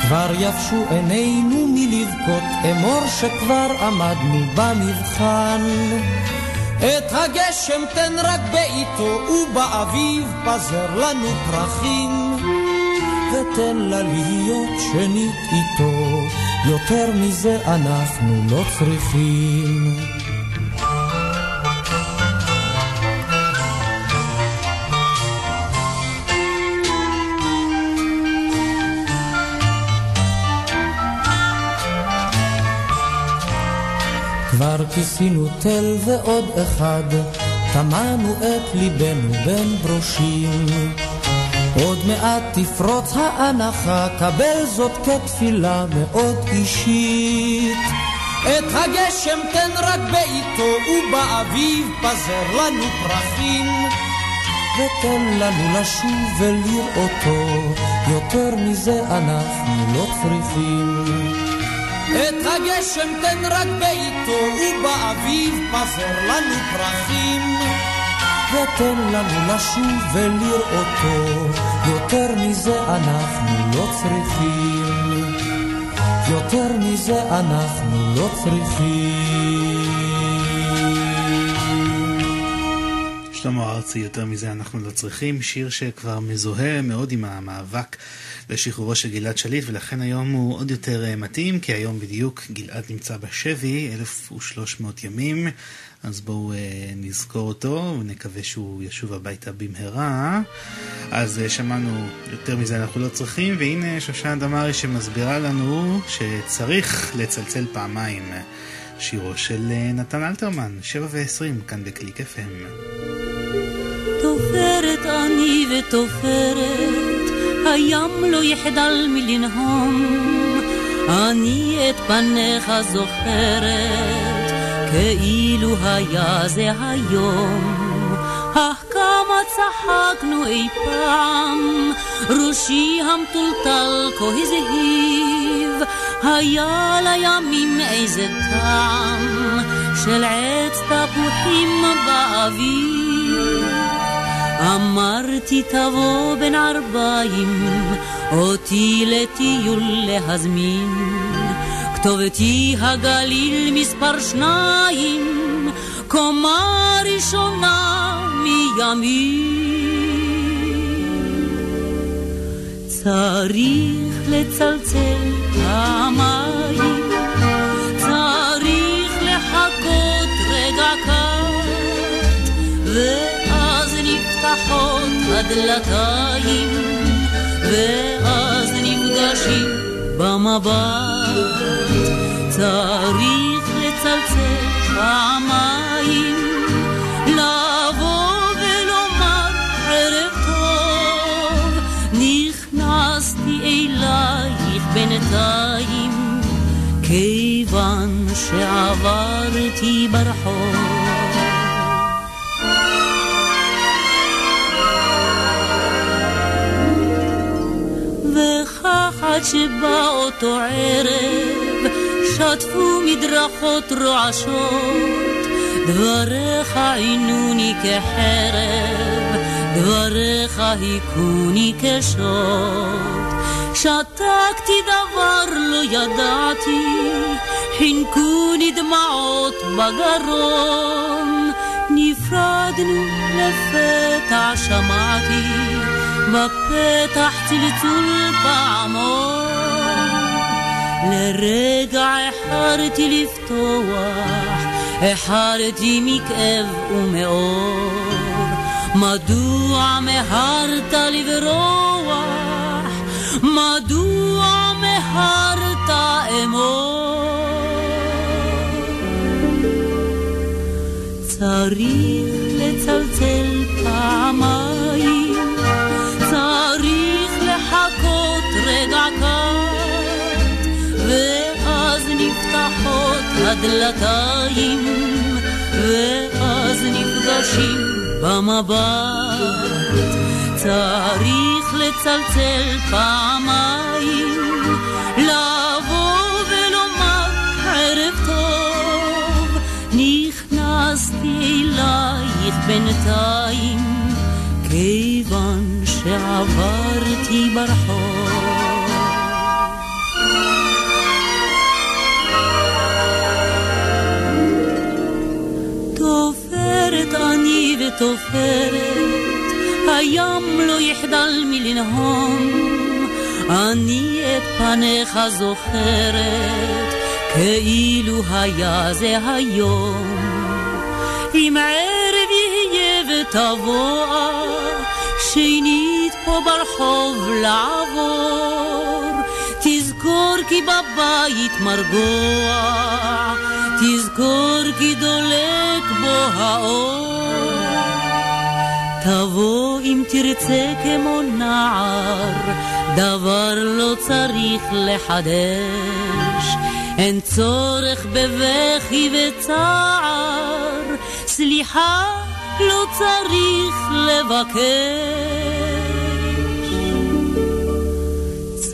כבר יבשו עינינו מלבכות, אמור שכבר עמדנו במבחן. את הגשם תן רק בעיתו, ובאביב פזר לנו פרחים. ותן לה להיות שנית איתו, יותר מזה אנחנו לא צריכים. כיסינו תל ועוד אחד, טמנו את ליבנו בין ברושים. עוד מעט תפרוץ האנחה, קבל זאת כתפילה מאוד אישית. את הגשם תן רק בעיתו, ובאביב פזר לנו פרחים. ותן לנו לשוב ולראותו, יותר מזה אנחנו לא צריכים. את הגשם תן רק בעיתו, ובאביב פזר לנו פרחים. ותן לנו לשוב ולראותו, יותר מזה אנחנו לא צריכים. יותר מזה אנחנו לא צריכים. שלמה ארצי, יותר מזה אנחנו לא צריכים, שיר שכבר מזוהה מאוד עם המאבק לשחרורו של גלעד שליט, ולכן היום הוא עוד יותר אה, מתאים, כי היום בדיוק גלעד נמצא בשבי, 1,300 ימים, אז בואו אה, נזכור אותו, ונקווה שהוא ישוב הביתה במהרה. אז אה, שמענו, יותר מזה אנחנו לא צריכים, והנה שושנה דמארי שמסבירה לנו שצריך לצלצל פעמיים. שירו של נתן אלתרמן, 7 ו-20, כאן בקליק FM. תופרת אני ותופרת, הים לא יחדל מלנהום. אני את פניך זוכרת, כאילו היה זה היום. אך כמה צחקנו אי פעם, ראשי המטולטל כה הזהיב, היה לימים איזה טעם של עץ תפוחים באוויר. אמרתי תבוא בין ערביים, אותי לטיול להזמין. כתובתי הגליל מספר שניים, קומה ראשונה מימין. צריך לצלצל פעמיים, הדלתיים, ואז נפגשים במבט. צריך לצלצל פעמיים, לבוא ולומר ערב טוב, נכנסתי אלייך בינתיים, כיוון שעברתי ברחוב. עד שבא אותו ערב, שטפו מדרכות רועשות, דבריך עינוני כחרב, דבריך היכוני כשוט. שתקתי דבר לא ידעתי, חינקוני דמעות בגרון, נפרדנו לפתע שמעתי, ובפתח צלצול פעמון. לרגע החרתי לפתוח, החרתי מכאב ומאור. מדוע מהרת לברוח? מדוע מהרת אמור? צריך לצלצל פעמיים, הדלתיים, ואז נפגשים במבט. צריך לצלצל פעמיים, לבוא ולומר ערב טוב, נכנסתי אלייך בינתיים, כיוון שעברתי ברחוב. אני ותופרת, הים לא יחדל מלנהום, אני את פניך זוכרת, כאילו היה זה היום. אם ערב יהיה ותבוא, שנית פה ברחוב לעבור, תזכור כי בבית מרגוע, תזכור כי דולק בו האור. תבוא אם תרצה כמו נער, דבר לא צריך לחדש. אין צורך בבכי וצער, סליחה לא צריך לבקש.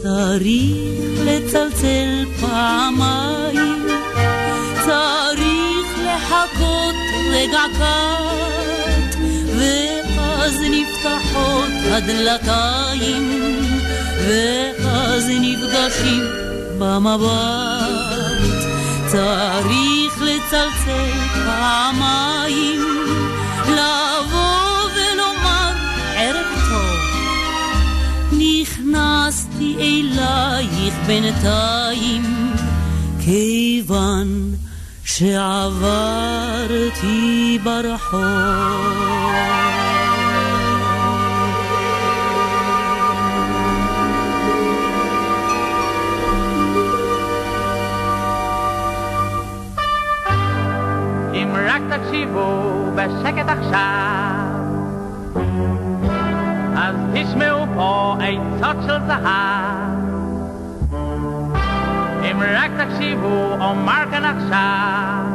צריך לצלצל פעמיים, צריך לחכות רגע קט, ואז נפתחות הדלתיים, ואז נפגשים במבט. צריך לצלצל פעמיים, לבוא ולומר ערב טוב. נכנסתי אלייך בינתיים, כיוון שעברתי ברחוב. רק תקשיבו בשקט עכשיו, אז תשמעו פה עצות של זהב. אם רק תקשיבו, אומר כאן עכשיו,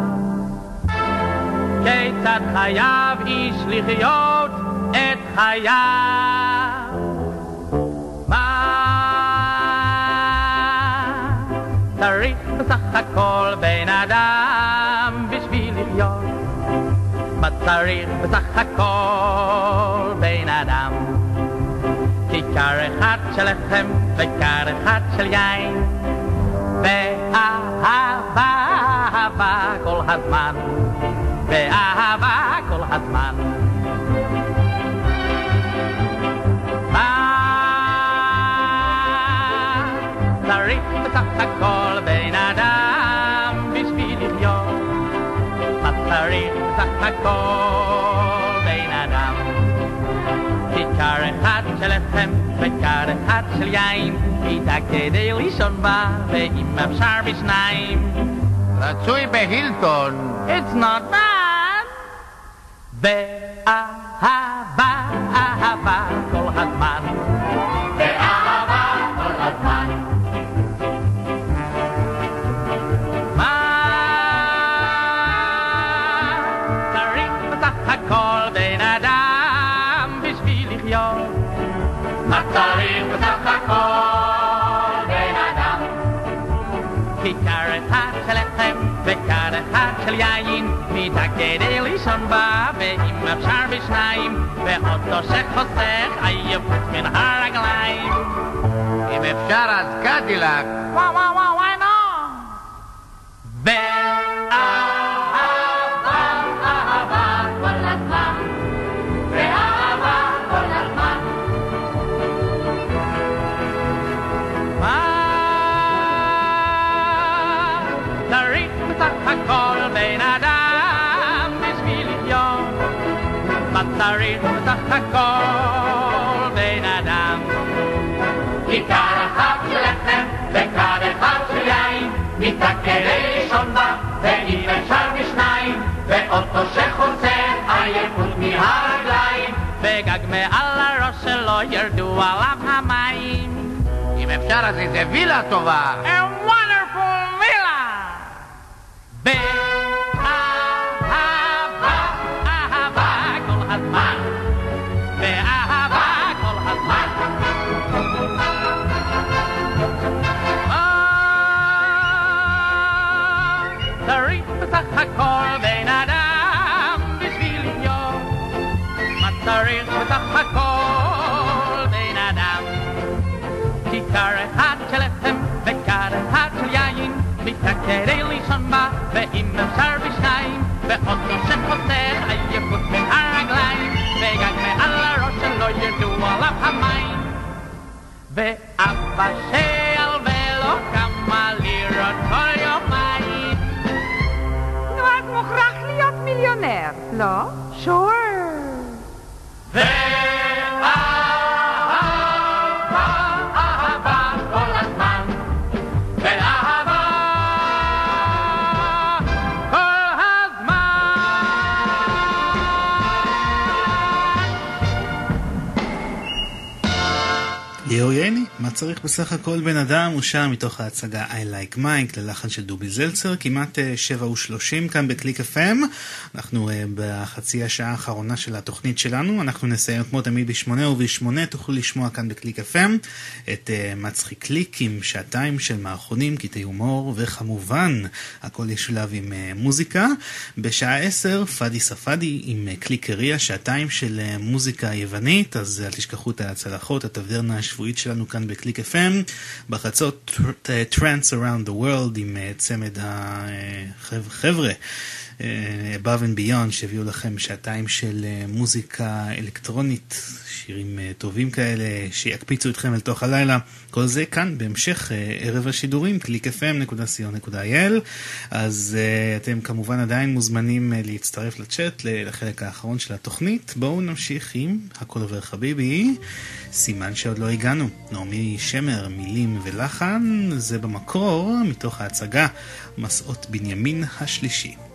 כיצד חייב איש לחיות את חייו. מה צריך בסך הכל בן אדם? מה צריך בסך הכל בן אדם? כיכר אחד של לחם וכר אחד של יין. ואהבה, אהבה כל הזמן. ואהבה כל הזמן. מה צריך בסך הכל הכל בן אדם? כיכר אחד של לחם וכר אחד של יין מיטה כדי לישון בה ואם אפשר בשניים. רצוי בהילטון. It's not bad. ואהבה, אהבה לחם וכר אחד של יין מיטה כדי לישון בה ואם אפשר בשניים ואוטו שחוסך עייפות מן הרגליים אם אפשר אז קדילק וואו וואו וואו וואי נו בן אדם בשביל לחיות? מה צריך בסך הכל בן אדם? כיכר אחת של לחם וכד אחד של יין מיטה כדי לישון בה ואם אפשר בשניים ואוטו שחוצה עייפות מהרגליים וגג מעל הראש שלו ירדו עליו המים אם אפשר אז איזה וילה טובה. A wonderful צריך בסך הכל בן אדם בשביל לחיות? מה כדי לישון בה ואם אפשר בשניים ואוטו שחוצה עייפות בין הרגליים וגג מעל הראש שלו ירדו עליו המים ואבא שילווה לו כמה לירות כל יומיים נו, אז מוכרח להיות מיליונר, לא? שור. אהבה bien. מה צריך בסך הכל בן אדם? הוא שר מתוך ההצגה I Like Mike ללחן של דובי זלצר, כמעט אה, שבע ושלושים כאן בקליק FM. אנחנו אה, בחצי השעה האחרונה של התוכנית שלנו, אנחנו נסיים כמו תמיד בשמונה ובשמונה, תוכלו לשמוע כאן בקליק FM את אה, מצחיק קליק עם שעתיים של מערכונים, קטעי הומור, וכמובן הכל ישולב עם אה, מוזיקה. בשעה עשר, פאדי ספאדי עם אה, קליק קריה, שעתיים של אה, מוזיקה יוונית, אז אל תשכחו את הצלחות, הטברנה השבועית שלנו כאן בקליק FM. בחצות טרנס Around the World עם אה, צמד החבר'ה. אה, above and beyond שהביאו לכם שעתיים של אה, מוזיקה אלקטרונית, שירים אה, טובים כאלה שיקפיצו אתכם אל תוך הלילה. כל זה כאן בהמשך ערב השידורים, www.clickfm.co.il אז אתם כמובן עדיין מוזמנים להצטרף לצ'אט לחלק האחרון של התוכנית. בואו נמשיך עם הכל עובר חביבי, סימן שעוד לא הגענו. נעמי שמר, מילים ולחן, זה במקור מתוך ההצגה מסעות בנימין השלישי.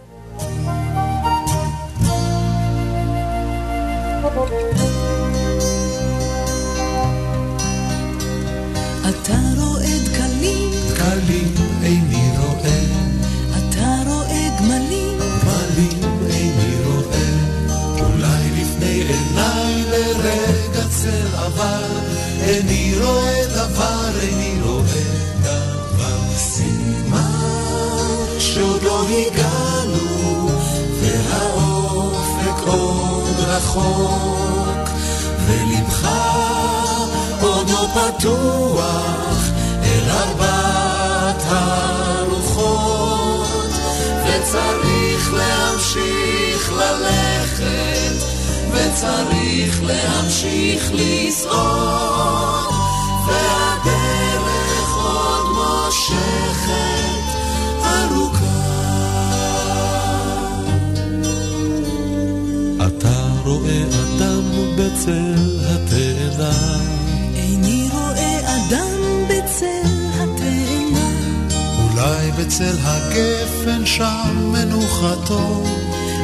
אתה רואה דקלים, דקלים רחוק, ולבך עוד לא פתוח אל ארבעת הרוחות, וצריך להמשיך ללכת, וצריך להמשיך לסעוד, אדם בצל התאנה איני רואה אדם בצל התאנה, אולי בצל הגפן שם מנוחתו,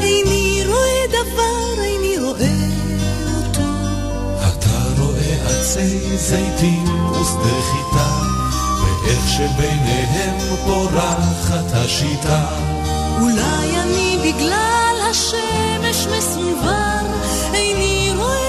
איני רואה דבר, איני רואה אותו. אתה רואה עצי זיתים ושדה חיטה, ואיך שביניהם פורחת השיטה. אולי אני בגלל השמש מסונבר,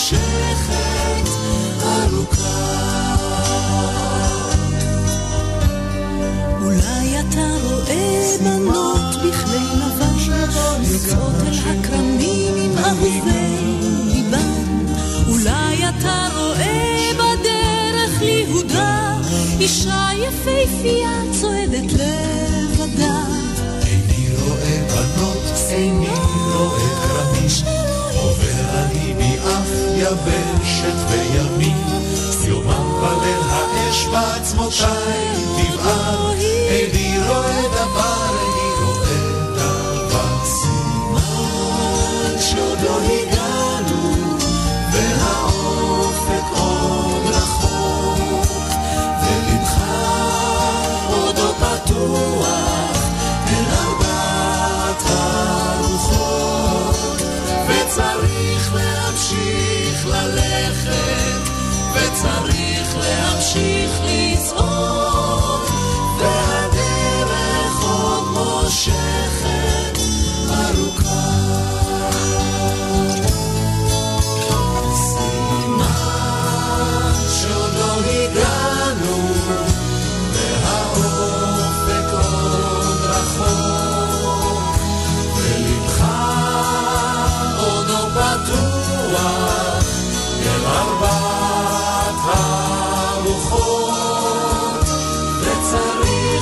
מושכת ארוכה. אולי אתה רואה בנות בכלי לבן, יוצאות אל הכרמים עם אהובי ליבן. אולי אתה רואה בדרך ליהודה, אישה יפהפייה צועדת לבדה. איני רואה בנות, איני רואה מאף יבשת וימים, יומם בליל האש בעצמותיי תבער, איני רואה דבר, איני רואה דבר. סימן שעוד לא הגענו, וצריך להמשיך לצעוד, והדרך עוד מושכת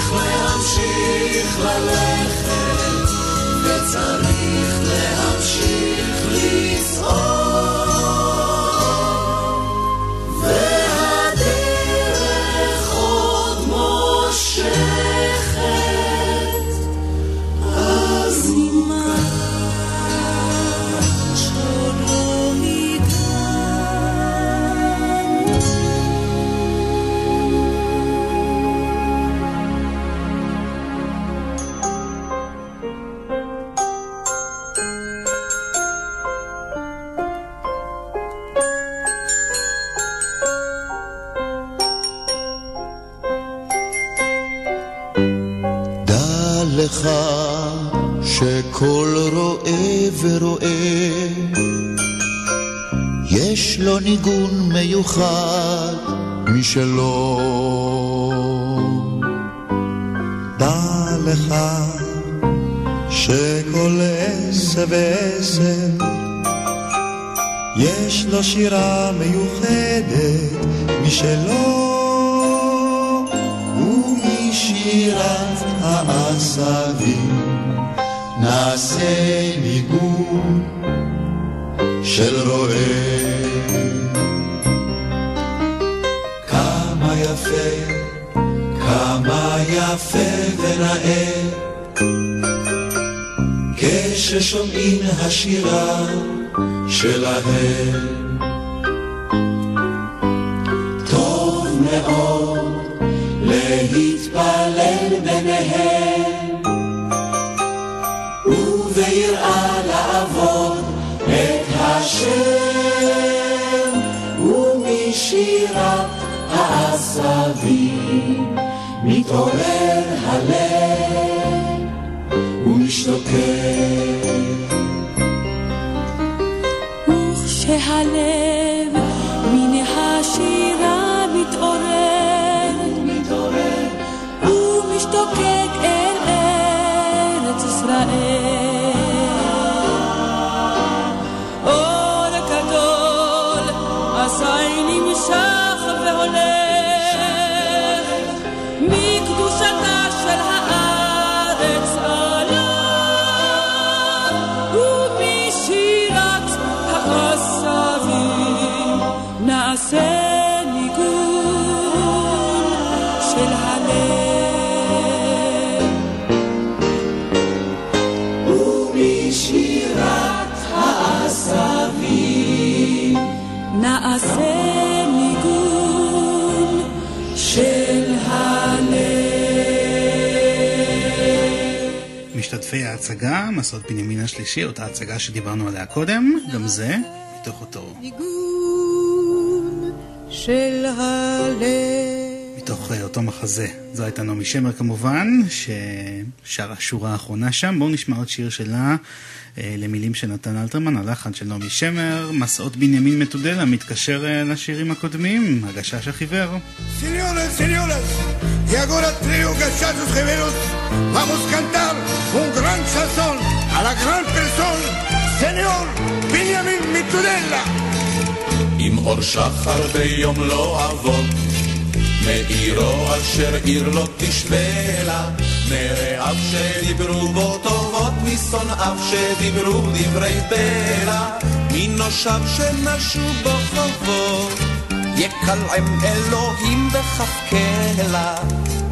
וצריך להמשיך ללכת, וצריך לו שירה מיוחדת משלו השלישי, אותה הצגה שדיברנו עליה קודם, גם זה מתוך אותו, של הלב. מתוך אה, אותו מחזה. זו הייתה נעמי שמר כמובן, ששרה שורה האחרונה שם. בואו נשמע עוד שיר שלה, אה, למילים של נתן אלתרמן, הלחן של נעמי שמר, מסעות בנימין מתודלה, מתקשר אה, לשירים הקודמים, הגשש החיוור. Señores, señores, Y agora trio gachados gemelos vamos cantar un gran chanson a la gran persona, señor Benjamin Mitudella. עם אור שחר ביום לא אבוד, מאירו אשר עיר לא תשווה לה, מרעיו שדיברו בו טובות, משונאיו שדיברו דברי בלע, מנושיו שנשו בו חובות, יקלעם אלוהים בכף קלע.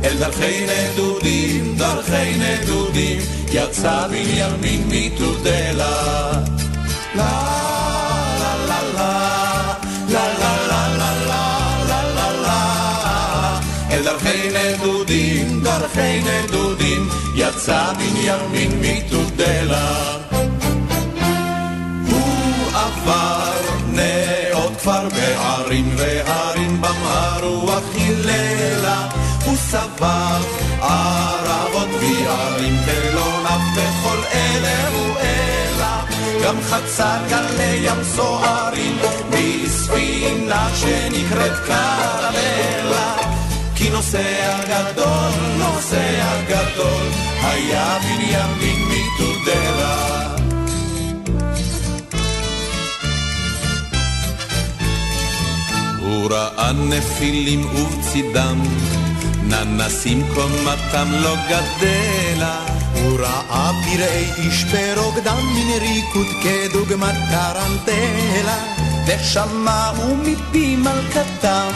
אל דרכי נדודים, דרכי נדודים, יצא בנימין מתודלה. לה לה לה לה אל דרכי נדודים, דרכי נדודים, יצא בנימין מתודלה. הוא עבר בערים והרים בם הרוח היללה, הוא סבב ערבות ויערים כלא נף בכל אלה הוא אלה, גם חצה גלי ים סוערים בספינה שנקראת קרמלה. כי נוסע גדול, נוסע גדול, היה בנימין מתודלה. הוא ראה נפילים ובצידם, ננסים קומתם לא גדלה. הוא ראה פראי איש ברוקדם מן ריקוד כדוגמת טרנטלה. ושמעו מפי מלכתם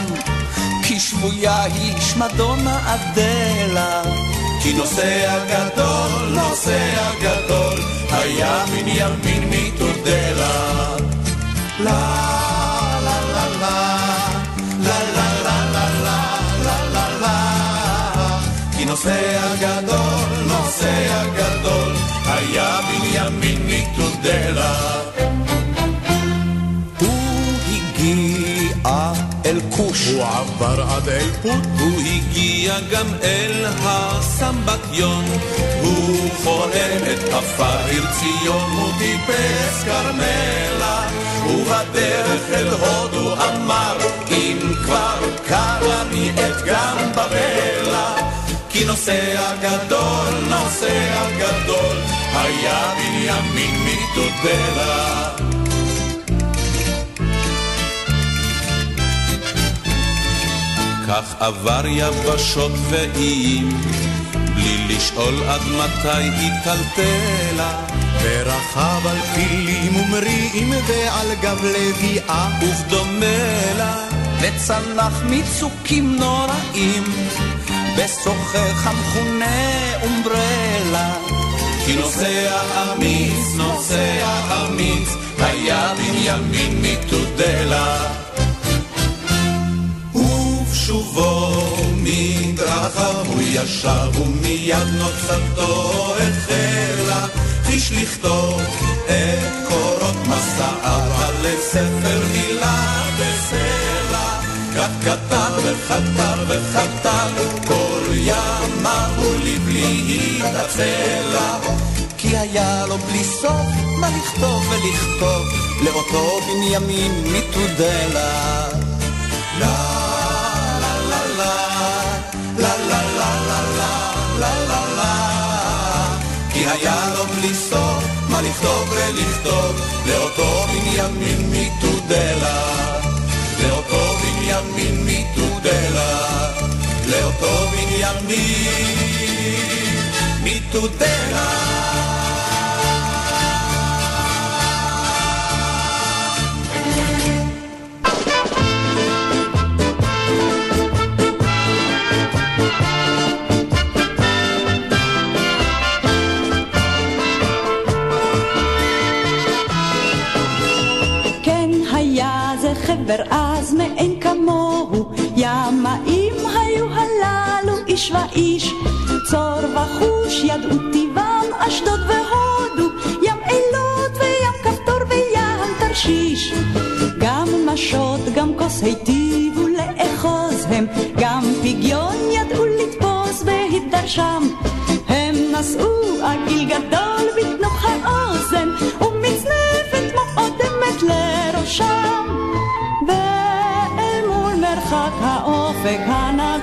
כי שבויה היא שמדונה אדלה. כי נוסע גדול, נוסע גדול, היה בנימין מתודלה. לה כי נוסע גדול, נוסע גדול, היה בנימין מתודלה. הוא הגיע אל כוש. הוא עבר עד אל פוט. הוא הגיע גם אל הסמבטיון. הוא חולם את עפר עיר ציון, הוא טיפס כרמלה. ובדרך אל הודו אמר, אם כבר קרה לי את גם בבלה. כי נוסע גדול, נוסע גדול, היה בנימין מתודלה. כך עבר יבשות ואיים, בלי לשאול עד מתי היא טלטלה. ורכב על פילים ומריעים ועל גב לביאה וכדומה לה, וצנח מצוקים נוראים, בשוחך המכונה אומברלה. כי נוסע אמיץ, נוסע אמיץ, היה בנימין מתודלה. ובשובו מדרכיו הוא ישב ומיד נוצתו החלה חיש לכתוב את קורות מסעיו על ספר מילה בסלע כך כתב וכתב וכתב כל ימיו הוא לבלי התעצלה כי היה לו בלי סוף מה לכתוב ולכתוב לאותו בנימין מתודלה לה כי היה לו בלי סוף מה לכתוב ולכתוב לאותו בנימין מתודלה לאותו בנימין מתודלה לאותו בנימין מתודלה חבר הללו איש ואיש, צור וחוש ידעו טבעם אשדוד והודו, ים אילות וים כפתור וים תרשיש. גם משות, גם כוס היטיבו לאחוז הם, גם פגיון ידעו לתפוס והתדרשם. הם נשאו עגיל גדול בתנוך האוזן, ומצנפת מאוד אמת לראשם. ואל מול מרחק האופק הנגול,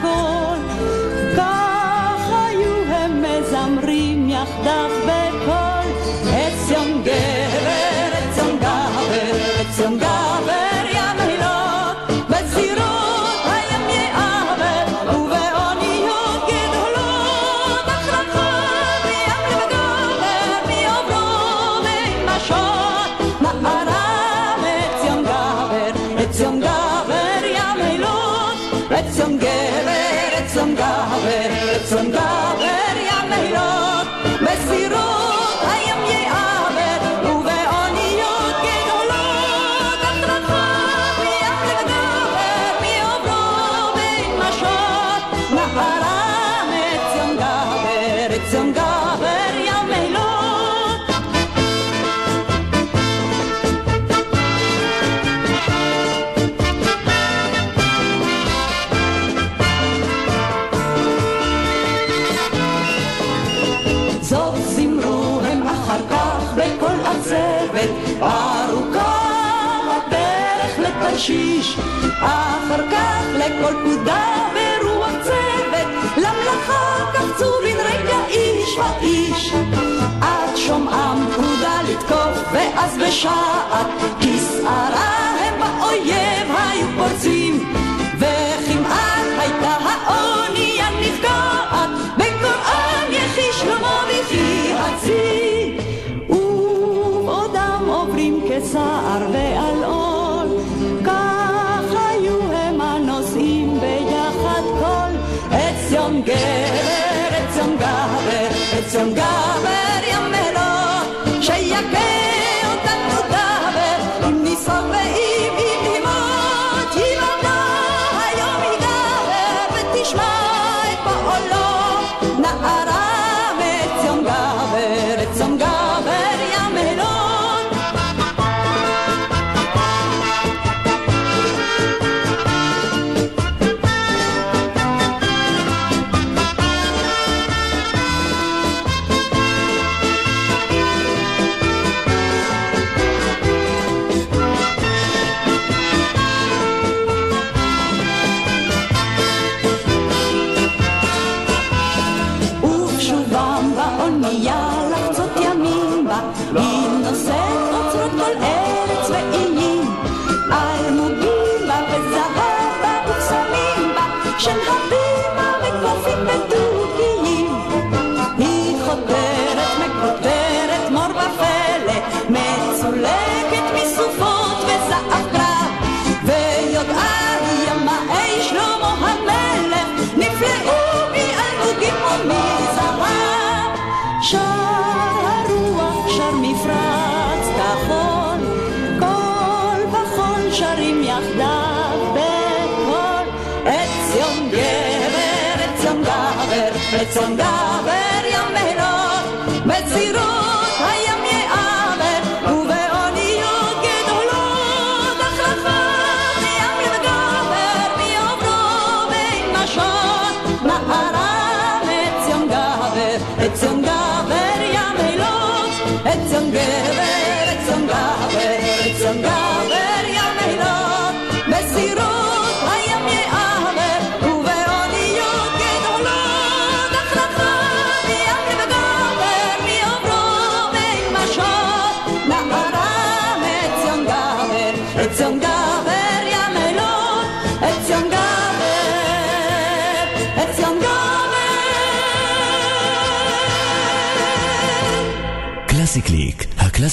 גבר, עצם גבר, עצם גבר לקשיש, אחר כך לכל פקודה ורוח צוות, למלאכה קפצו בן רגע איש ואיש. עד שומעם פקודה לתקוף, ואז בשעת כסערה הם באויב היו פורצים. 长高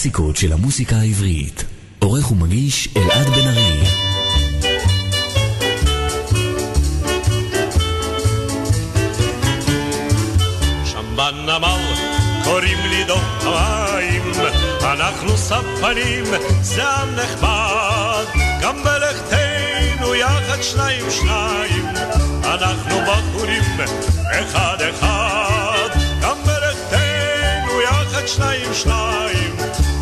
הקלאסיקות של המוסיקה העברית. עורך ומגיש אלעד בן ארי. בנמל קוראים לי דוב המים, אנחנו ספנים, זה עם נחמד. גם בלכתנו יחד שניים שניים, אנחנו בחורים אחד אחד. גם בלכתנו יחד שניים שניים.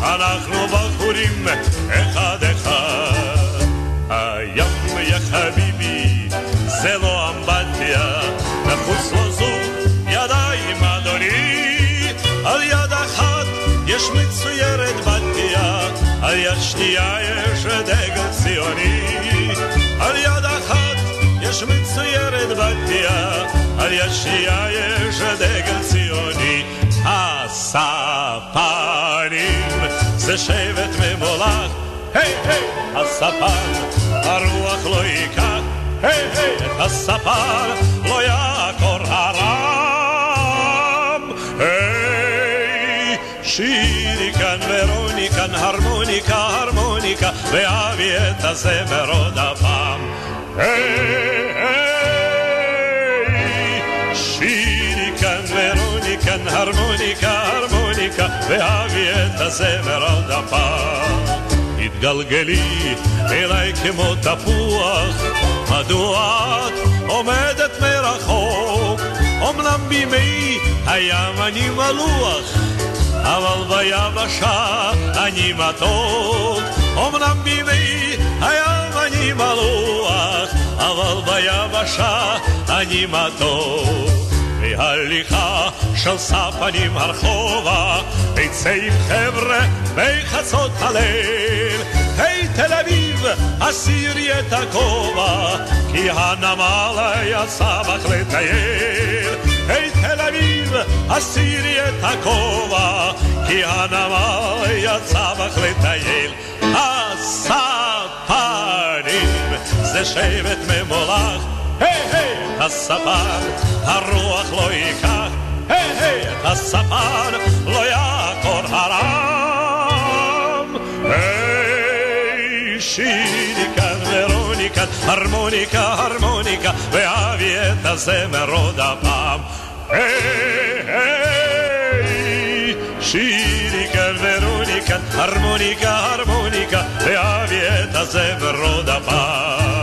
אנחנו בחורים אחד אחד. הים יא חביבי, זה לא אמבטיה, נחוץ לו זוג ידיים אדוני. על יד אחת יש מצוירת בתיה, על יד שנייה יש דגל ציוני. על יד אחת יש מצוירת בתיה, על יד שנייה יש דגל ציוני. זה שבט ממולח. היי היי, הספן, הרוח לא ייקח. היי היי, את הספן לא יעקור הרם. היי, שירי כאן ורוני כאן, הרמוניקה, הרמוניקה, ואבי את הזמר עוד הפעם. היי היי, שירי כאן ורוני כאן, הרמוניקה, הרמוניקה, ואבי את הזמר עוד הפעם. התגלגלי אליי כמו תפוח, מדוע את עומדת מרחוק? אמנם בימי הים אני מלוח, אבל ביבשה אני מתוק. אמנם בימי הים אני מלוח, אבל ביבשה אני מתוק. והליכה של ספנים הרחובה, ביצי חבר'ה בחצות הליל. היי תל אביב, הסירי את הכובע, כי הנמל יצא בך לטייל. היי תל אביב, הסירי את הכובע, כי הנמל יצא בך לטייל. הספנים זה שבט ממולח היי היי, הספן, הרוח לא ייקח, היי היי, את הספן לא יעקור הרם. היי, שירי כאן ורוניקה, הרמוניקה, הרמוניקה, ואבי את הזמר עוד הפעם. היי היי, שירי כאן ורוניקה, הרמוניקה, הרמוניקה, ואבי את הזמר עוד הפעם.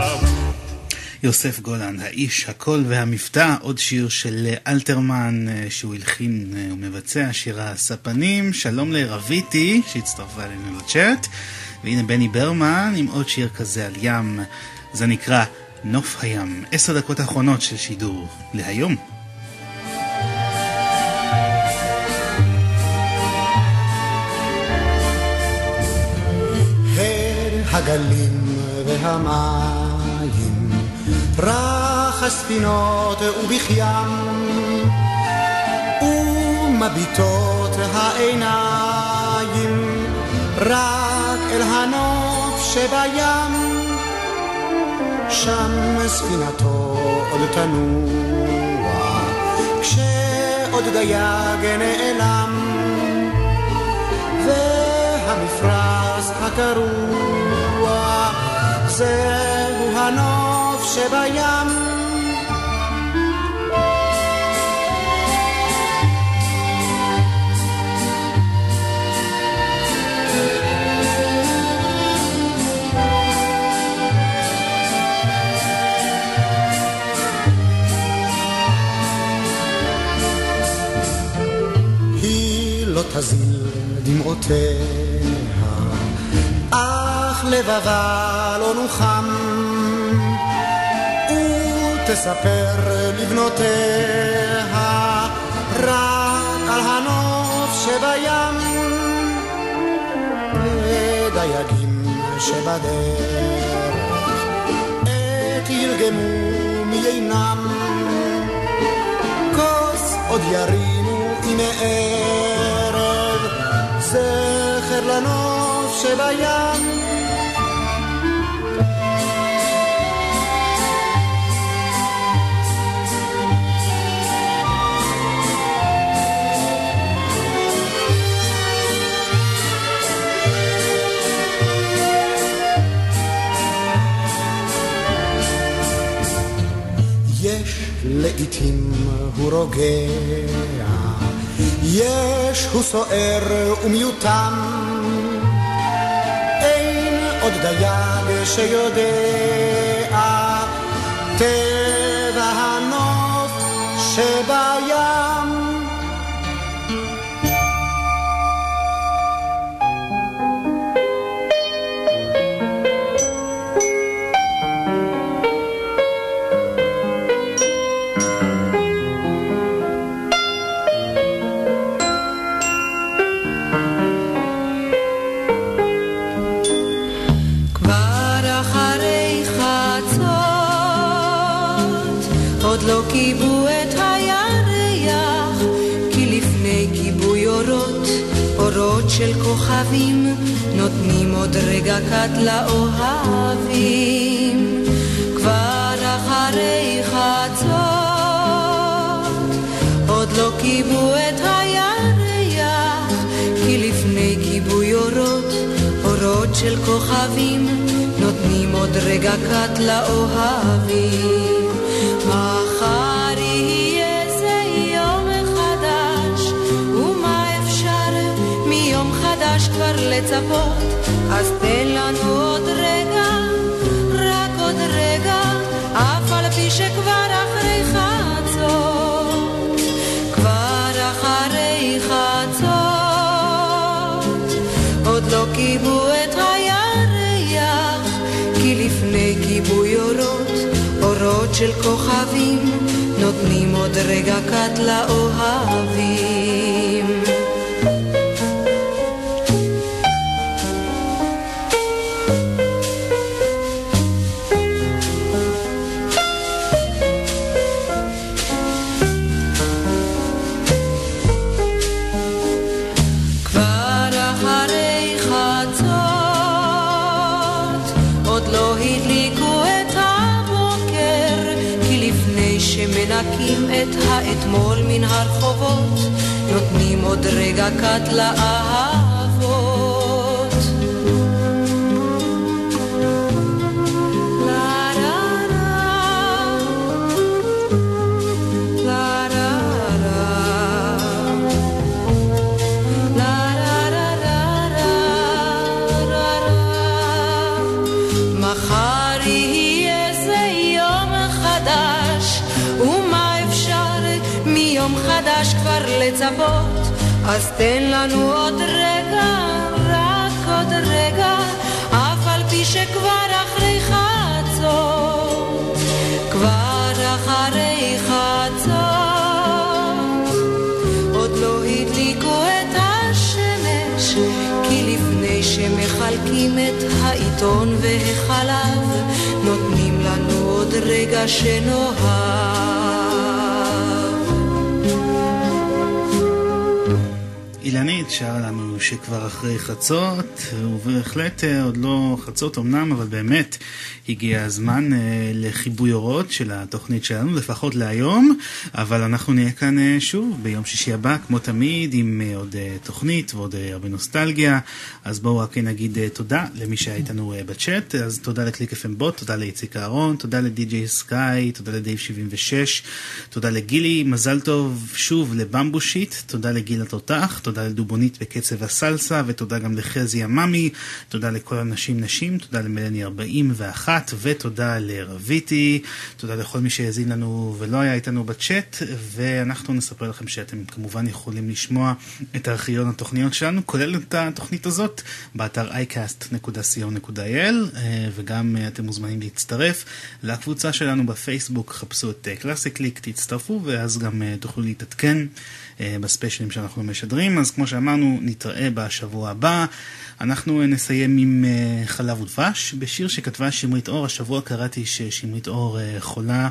יוסף גולן, האיש, הקול והמבטא, עוד שיר של אלתרמן אה, שהוא הלחין אה, ומבצע, שיר הספנים. שלום לרביטי שהצטרפה אלינו לצ'אט. והנה בני ברמן עם עוד שיר כזה על ים, זה נקרא נוף הים. עשר דקות האחרונות של שידור להיום. הגלים והמים רך הספינות ובכיים ומביטות העיניים רק אל הנוף שבים שם ספינתו עוד תנוע כשעוד דייג נעלם והמפרש הקרוע זהו הנוף שבים. היא לא תזיל דמעותיה, אך לבבה לא נוחם, ותספר לבנותיה רק על הנוף שבים, ודייגים שבדרך, עת ירגמו מיינם, כוס עוד ירימו הנה ערב, זכר לנוף שבים. לעתים הוא רוגע, יש הוא סוער ומיותם, אין עוד דייג שיודע. טבע הנוף שבים. נותנים עוד רגע קט לאוהבים. כבר אחרי חצות עוד לא כיבו את הירח כי לפני כיבוי אורות אורות של כוכבים נותנים עוד רגע קט לאוהבים חדש כבר לצפות אז תן לנו עוד רגע רק עוד רגע אף על פי שכבר אחרי חצות כבר אחרי חצות. עוד לא כיבו את הירח כי לפני כיבוי אורות אורות של כוכבים נותנים עוד רגע קט לאוהבים שמנקים את האתמול מן הרחובות נותנים עוד רגע קט לאהבות כבר לצפות? אז תן לנו עוד רגע, רק עוד רגע, אף על פי שכבר אחרי חצות, כבר אחרי חצות, עוד לא הדליקו את השמש, כי לפני שמחלקים את העיתון והחלב, נותנים לנו עוד רגע שנאהב. אילנית שרה לנו שכבר אחרי חצות, ובהחלט אה, עוד לא חצות אמנם, אבל באמת הגיע הזמן אה, לחיבוי אורות של התוכנית שלנו, לפחות להיום, אבל אנחנו נהיה כאן אה, שוב ביום שישי הבא, כמו תמיד, עם עוד תוכנית ועוד הרבה נוסטלגיה, אז בואו רק נגיד תודה למי שהיה איתנו בצ'אט, אז תודה לקליק FM בוט, תודה לאיציק אהרון, תודה לדי.ג'יי סקאי, תודה לדייב 76, תודה לגילי, מזל טוב שוב לבמבושיט, תודה לגיל התותח, תודה לדובונית בקצב הסלסה, ותודה גם לחזי עממי, תודה לכל הנשים נשים, תודה למלני 41, ותודה לרביטי, תודה לכל מי שהאזין לנו ולא היה איתנו בצ'אט, ואנחנו נספר לכם שאתם כמובן יכולים לשמוע את ארכיון התוכניות שלנו, כולל את התוכנית הזאת, באתר iCast.co.il, אה, וגם אה, אתם מוזמנים להצטרף לקבוצה שלנו בפייסבוק, חפשו את קלאסי קליק, תצטרפו, ואז גם אה, תוכלו להתעדכן. אה, בספיישלים שאנחנו משדרים. אז כמו שאמרנו, נתראה בשבוע הבא. אנחנו אה, נסיים עם אה, חלב ודבש, בשיר שכתבה שמרית אור. השבוע קראתי ששמרית אור חולה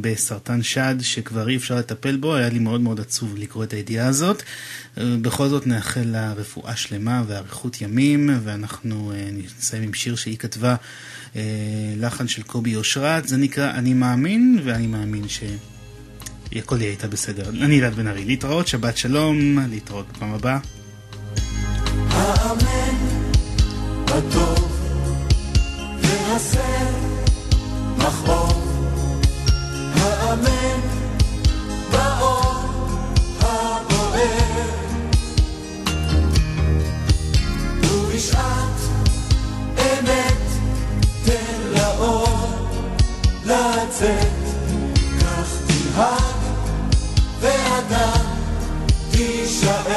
בסרטן שד, שכבר אי אפשר לטפל בו. היה לי מאוד מאוד עצוב לקרוא את הידיעה הזאת. בכל זאת נאחל לה רפואה שלמה ואריכות ימים, ואנחנו נסיים עם שיר שהיא כתבה, לחן של קובי אושרת. זה נקרא אני מאמין, ואני מאמין ש... הכל יהיה איתה בסדר. אני אלעד בן ארי, להתראות, שבת שלום, להתראות בפעם הבאה. האמן בטוב והסר מכאוב. האמן באור הבוער. ובשעת אמת תן לאור לצאת. כך תנהג Lisa.